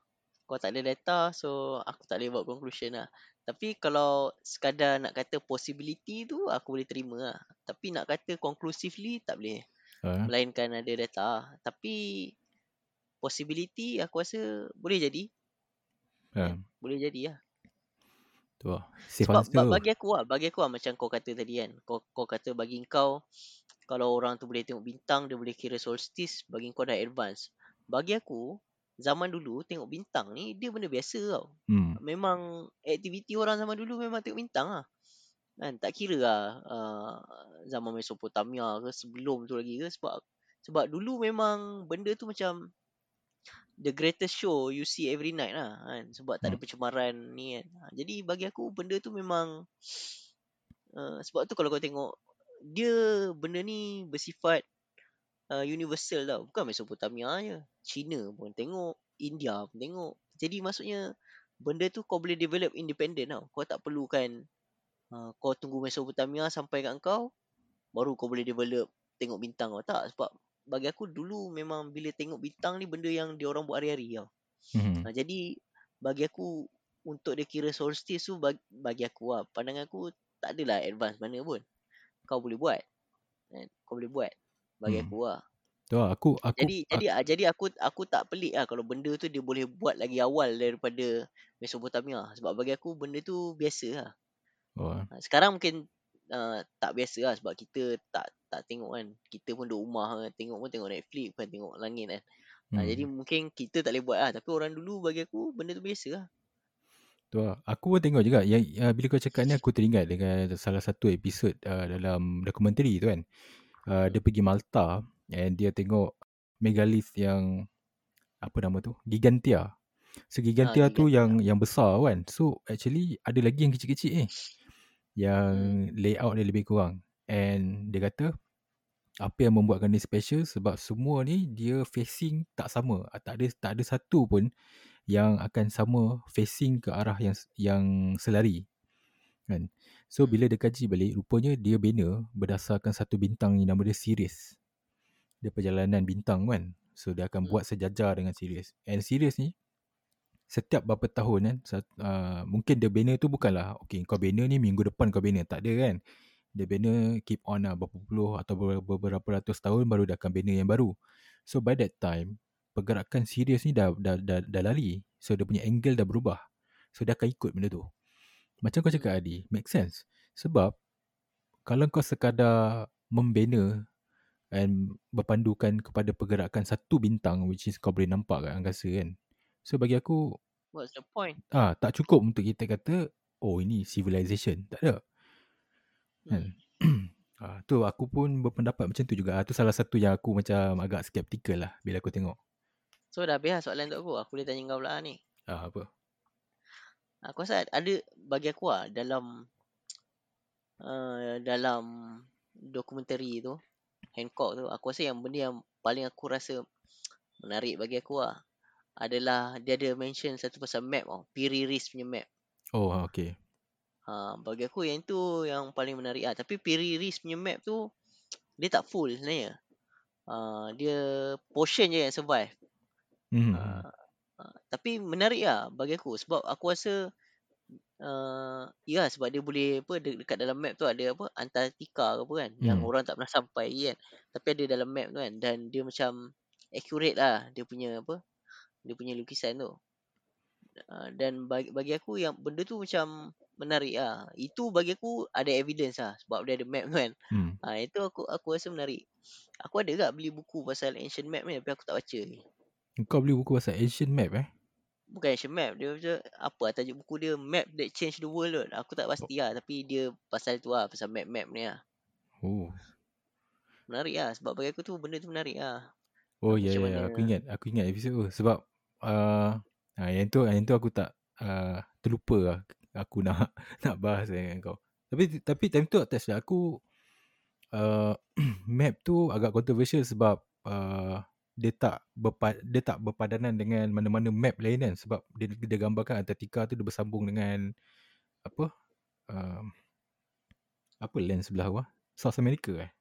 Kau tak ada data so aku tak boleh buat conclusion lah. Tapi kalau sekadar nak kata possibility tu aku boleh terima lah. Tapi nak kata conclusively tak boleh. Uh, Melainkan ada data. Tapi possibility aku rasa boleh jadi. uh, Boleh jadi lah. tu lah. Safe Sebab answer ba- bagi aku lah, bagi aku lah macam kau kata tadi kan. Kau, kau kata bagi kau, kalau orang tu boleh tengok bintang, dia boleh kira solstice, bagi kau dah advance. Bagi aku, zaman dulu tengok bintang ni, dia benda biasa tau. Hmm. Memang aktiviti orang zaman dulu memang tengok bintang lah. Kan? Tak kira lah uh, zaman Mesopotamia ke sebelum tu lagi ke. Sebab sebab dulu memang benda tu macam the greatest show you see every night lah kan sebab tak ada Hmm. pencemaran ni kan Ha, jadi bagi aku benda tu memang uh, sebab tu kalau kau tengok dia benda ni bersifat uh, universal tau bukan Mesopotamia je China pun tengok India pun tengok jadi maksudnya benda tu kau boleh develop independent tau kau tak perlukan uh, kau tunggu Mesopotamia sampai kat kau baru kau boleh develop tengok bintang kau tak sebab bagi aku dulu memang bila tengok bintang ni benda yang dia orang buat hari-hari tau Hmm. Ha, jadi bagi aku untuk dia kira solstice tu bagi, bagi aku lah pandangan aku tak adalah advance mana pun. Kau boleh buat. Kan? Kau boleh buat. Bagi Hmm. aku lah. Tu lah. Aku, aku, Jadi jadi ah, jadi aku aku tak pelik lah kalau benda tu dia boleh buat lagi awal daripada Mesopotamia sebab bagi aku benda tu biasa lah. oh, Ha, sekarang mungkin uh, tak biasa lah sebab kita tak tak tengok kan. Kita pun duduk rumah kan. Tengok pun tengok Netflix bukan tengok langit kan. Ha, hmm. jadi mungkin kita tak boleh buat lah. Tapi orang dulu bagi aku benda tu biasa lah. Tu lah. Aku pun tengok juga. Yang, uh, bila kau cakap ni aku teringat dengan salah satu episod uh, dalam dokumentari tu kan. Uh, dia pergi Malta and dia tengok megalith yang apa nama tu? Gigantia. So Gigantia Ha, tu Gigantia. yang yang besar kan. So actually ada lagi yang kecil-kecil ni. Yang Hmm. layout dia lebih kurang. And dia kata apa yang membuatkan dia special sebab semua ni dia facing tak sama. Ah, Tak ada tak ada satu pun yang akan sama facing ke arah yang yang selari. Kan? So bila dia kaji balik rupanya dia bina berdasarkan satu bintang ni nama dia Sirius. Dia perjalanan bintang kan. So dia akan Hmm. buat sejajar dengan Sirius. And Sirius ni setiap berapa tahun kan sat- uh, mungkin dia bina tu bukanlah okay kau bina ni minggu depan kau bina tak ada kan dia bina keep on lah berapa puluh atau beberapa, ratus tahun baru dia akan bina yang baru so by that time pergerakan Sirius ni dah, dah, dah, dah lari so dia punya angle dah berubah so dia akan ikut benda tu macam kau cakap Adi make sense sebab kalau kau sekadar membina and berpandukan kepada pergerakan satu bintang which is kau boleh nampak kat angkasa kan so bagi aku What's the point? Ah, tak cukup untuk kita kata oh ini civilization. Tak ada. Kan? Hmm. ah, tu aku pun berpendapat macam tu juga. Ah, tu salah satu yang aku macam agak skeptical lah bila aku tengok. So dah habis lah soalan untuk aku. Aku boleh tanya kau pula ni. Ah, apa? Aku rasa ada bagi aku lah dalam uh, dalam dokumentari tu Hancock tu aku rasa yang benda yang paling aku rasa menarik bagi aku lah adalah dia ada mention satu pasal map tau. Piri Reis punya map. Oh, ah, okay. Ha, bagi aku yang tu yang paling menarik ah. Tapi Piri Reis punya map tu dia tak full sebenarnya. Uh, dia portion je yang survive. Hmm. Uh, uh, tapi menarik lah bagi aku sebab aku rasa uh, ya sebab dia boleh apa de- dekat dalam map tu ada apa Antartika ke apa kan yang Hmm. orang tak pernah sampai kan. Tapi ada dalam map tu kan dan dia macam accurate lah dia punya apa dia punya lukisan tu. Uh, dan bagi, bagi aku yang benda tu macam menarik lah. Itu bagi aku ada evidence lah sebab dia ada map tu kan. Hmm. Ha, itu aku aku rasa menarik. Aku ada tak beli buku pasal ancient map ni tapi aku tak baca ni. Kau beli buku pasal ancient map eh? Bukan ancient map. Dia macam apa lah tajuk buku dia Map That Changed the World kot. Aku tak pasti lah tapi dia pasal tu lah pasal map-map ni lah. Oh. Menarik lah sebab bagi aku tu benda tu menarik lah. Oh ya ya mana? aku ingat aku ingat episod tu sebab uh, ah, yang tu yang tu aku tak uh, terlupa lah aku nak nak bahas dengan kau. Tapi tapi time tu tak silap aku uh, map tu agak controversial sebab uh, dia tak berpa, dia tak berpadanan dengan mana-mana map lain kan sebab dia dia gambarkan Antarctica tu dia bersambung dengan apa uh, apa land sebelah bawah South America eh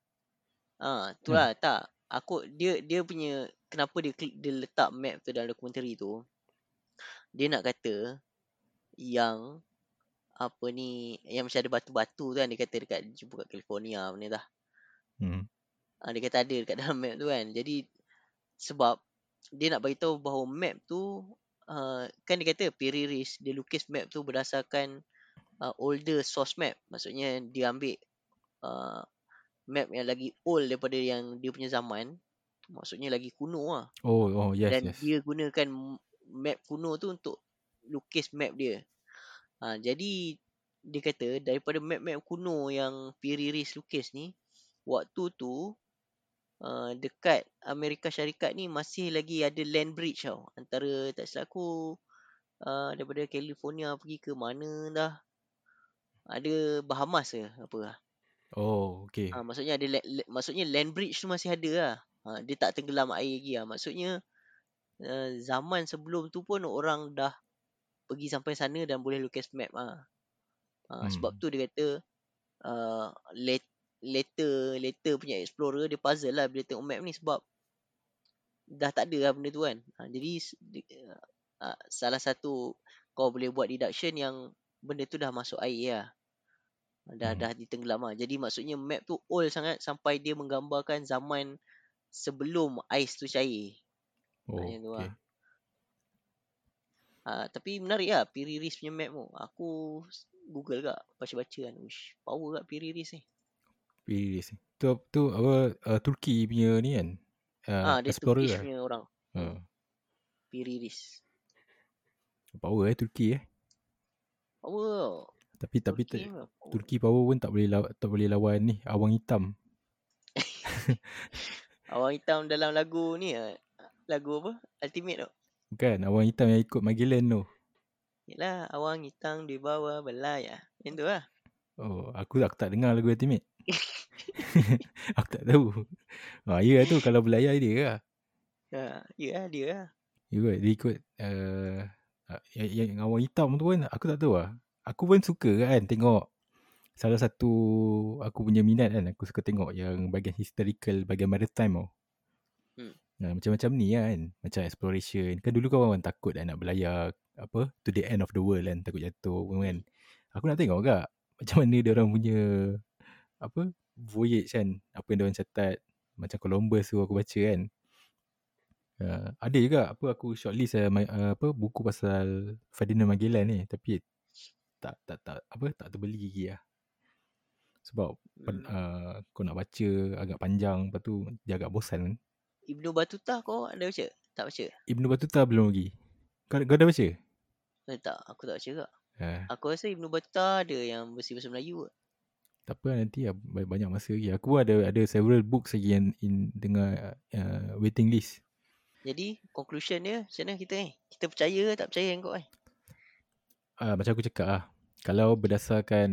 Ah, tu lah tak. Aku dia dia punya kenapa dia klik dia letak map tu dalam dokumentari tu. Dia nak kata yang apa ni yang macam ada batu-batu tu kan dia kata dekat jumpa kat California mana dah. hmm. Ah, dia kata ada dekat dalam map tu kan. Jadi sebab dia nak bagi tahu bahawa map tu uh, kan dia kata Reese dia lukis map tu berdasarkan uh, older source map. Maksudnya dia ambil uh, map yang lagi old daripada yang dia punya zaman. Maksudnya lagi kuno lah. oh oh yes Dan yes dia gunakan map kuno tu untuk lukis map dia. Ha, jadi dia kata daripada map-map kuno yang Piri Reis lukis ni, waktu tu uh, dekat Amerika Syarikat ni masih lagi ada land bridge tau. Antara tak silap aku uh, daripada California pergi ke mana dah. Ada Bahamas ke apa lah. oh okay Ha, maksudnya ada maksudnya land bridge tu masih ada lah. Ha, dia tak tenggelam air lagi lah. Maksudnya uh, zaman sebelum tu pun orang dah pergi sampai sana dan boleh lukis map ah. Ha, sebab Hmm. tu dia kata uh, let, later later punya explorer dia puzzle lah bila tengok map ni sebab dah tak ada lah benda tu kan. Ha, jadi uh, salah satu kau boleh buat deduction yang benda tu dah masuk air lah. Dah Hmm. dah ditenggelam lah. Jadi maksudnya map tu old sangat sampai dia menggambarkan zaman sebelum ais tu cair. oh Macam tu okay lah. Ha, tapi menarik lah Piri Reis punya map tu. Aku Google kak baca-baca kan. Uish, power kat Piri Reis ni. Sini. Tu tu apa uh, Turki punya ni kan. Uh, Ah, dia explorer Turkish lah. punya orang. Uh, Piri Reis. power eh Turki eh. Power. Tapi tapi Turki power. Turki power pun tak boleh lawan, tak boleh lawan ni awang hitam. Awang hitam dalam lagu ni ah, lagu apa? Ultimate tu. Bukan awang hitam yang ikut Magellan tu. Yalah, awang hitam di bawah belaya. Yang tu lah. Oh, aku aku tak dengar lagu Ultimate. aku tak tahu. Ha, ya lah tu kalau belayar dia lah. Ha, ya lah, dia lah. Ya kot, dia ikut uh, yang, yang awang hitam tu pun aku tak tahu lah. Aku pun suka kan tengok salah satu aku punya minat kan. Aku suka tengok yang bahagian historical, bahagian maritime tau. Hmm. Nah, macam-macam ni kan. Macam exploration. Kan dulu kan orang takut kan nak belayar apa to the end of the world kan. Takut jatuh pun kan. Aku nak tengok kak macam mana dia orang punya apa voyage kan. Apa yang dia orang catat. Macam Columbus tu aku baca kan. Uh, ada juga apa aku shortlist uh, my, uh, apa buku pasal Ferdinand Magellan ni tapi tak tak tak apa tak terbeli lagi lah. Sebab Hmm. uh, kau nak baca agak panjang lepas tu dia agak bosan kan. Ibnu Batuta kau ada baca? Tak baca? Ibnu Batuta belum lagi. Kau, kau dah baca? Eh, tak, aku tak baca kak. Uh, Aku rasa Ibnu Batuta ada yang versi bahasa Melayu. Tak apa nanti lah, banyak, masa lagi. Aku ada ada several books lagi yang in dengan uh, waiting list. Jadi, conclusion dia macam mana kita ni? Kita percaya ke tak percaya kau eh? uh, macam aku cakap lah kalau berdasarkan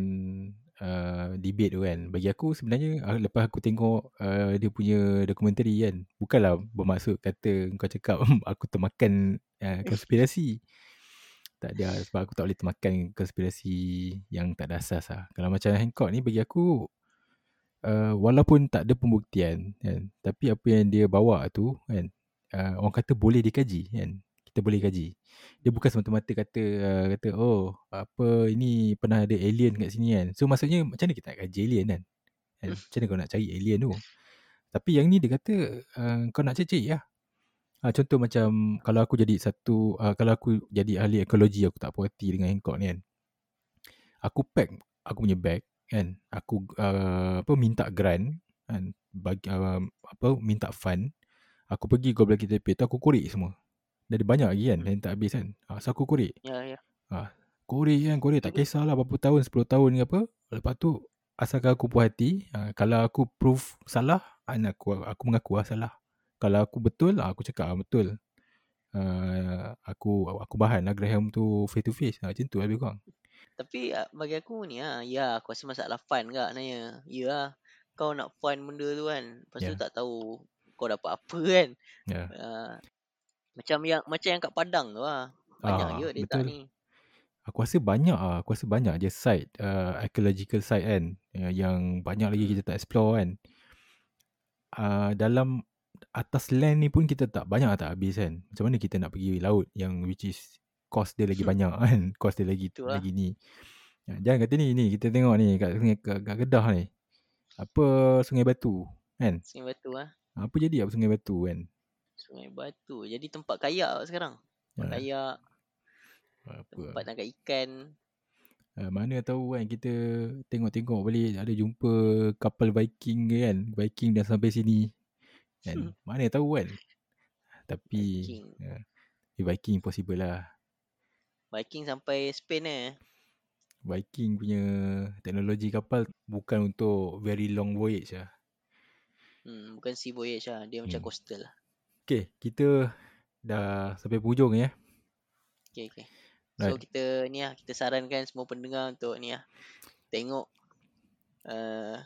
uh, debate tu kan bagi aku sebenarnya uh, lepas aku tengok uh, dia punya dokumentari kan bukanlah bermaksud kata kau cakap aku termakan uh, konspirasi tak ada lah, sebab aku tak boleh termakan konspirasi yang tak ada asas lah. Kalau macam Hancock ni bagi aku uh, walaupun tak ada pembuktian kan tapi apa yang dia bawa tu kan uh, orang kata boleh dikaji kan kita boleh kaji. Dia bukan semata-mata kata uh, kata oh apa ini pernah ada alien kat sini kan. So maksudnya macam mana kita nak kaji alien kan, kan? macam mana kau nak cari alien tu? Tapi yang ni dia kata uh, kau nak cari lah Ha, contoh macam kalau aku jadi satu uh, kalau aku jadi ahli ekologi aku tak puas hati dengan Hancock ni kan. Aku pack aku punya bag kan. Aku uh, apa minta grant kan bagi uh, apa minta fund. Aku pergi Goblin kita tu aku korek semua. Dah ada banyak lagi kan yang tak habis kan. Ha, so aku korek. Ya, ya. Korek kan korek tak kisahlah berapa tahun 10 tahun ke apa. Lepas tu asalkan aku puas hati uh, kalau aku proof salah kan aku aku mengaku lah salah. Kalau aku betul aku cakap ah, betul. Uh, aku aku bahan lah Graham tu face to face. Macam tu lah lebih kurang. Tapi ah, bagi aku ni ah, ya aku rasa masalah fun kak nanya. Ya lah. kau nak fund benda tu kan. Lepas tu Ya. tak tahu kau dapat apa kan. Ya. Uh, macam yang macam yang kat Padang tu lah. Banyak Ah, je dia tak betul. ni. Aku rasa banyak ah, aku rasa banyak je site uh, archaeological site kan uh, yang banyak lagi Hmm. kita tak explore kan. Uh, dalam atas land ni pun kita tak banyak tak habis kan. Macam mana kita nak pergi laut yang which is cost dia lagi banyak kan. Cost dia lagi Itulah. lagi ni. Ya, jangan kata ni ni kita tengok ni kat sungai kat, kat Kedah ni. Apa Sungai Batu kan? Sungai Batu ah. Apa jadi apa Sungai Batu kan? Sungai Batu. Jadi tempat kayak sekarang. Tempat Ya, kayak, apa. tempat tangkap ikan. Uh, mana tahu kan kita tengok-tengok balik ada jumpa kapal Viking ke kan. Viking dah sampai sini. Kan? Mana tahu kan. Tapi Viking. eh, Viking possible lah. Viking sampai Spain eh. Viking punya teknologi kapal bukan untuk very long voyage lah. Hmm, bukan sea voyage lah. Dia macam Hmm. coastal lah. Okay, kita dah sampai hujung ya. Okay, okay. So Right. kita ni lah, kita sarankan semua pendengar untuk ni lah. Tengok uh,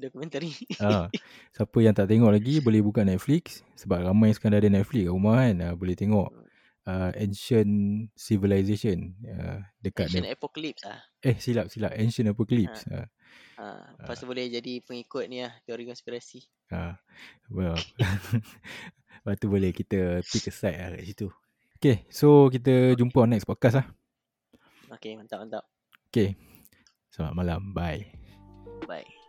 dokumentari. Ha, siapa yang tak tengok lagi boleh buka Netflix sebab ramai sekarang dah ada Netflix kat rumah kan. Ha, boleh tengok uh, Ancient Civilization uh, dekat Action Net- Apocalypse lah. eh silap silap Ancient Apocalypse. Ha. Ha, lepas tu boleh jadi pengikut ni lah, teori konspirasi. Ha. Well. Lepas tu boleh kita pick a side lah kat situ. Okay, so kita jumpa on next podcast lah. Okay, mantap, mantap. Okay. Selamat malam. Bye. Bye.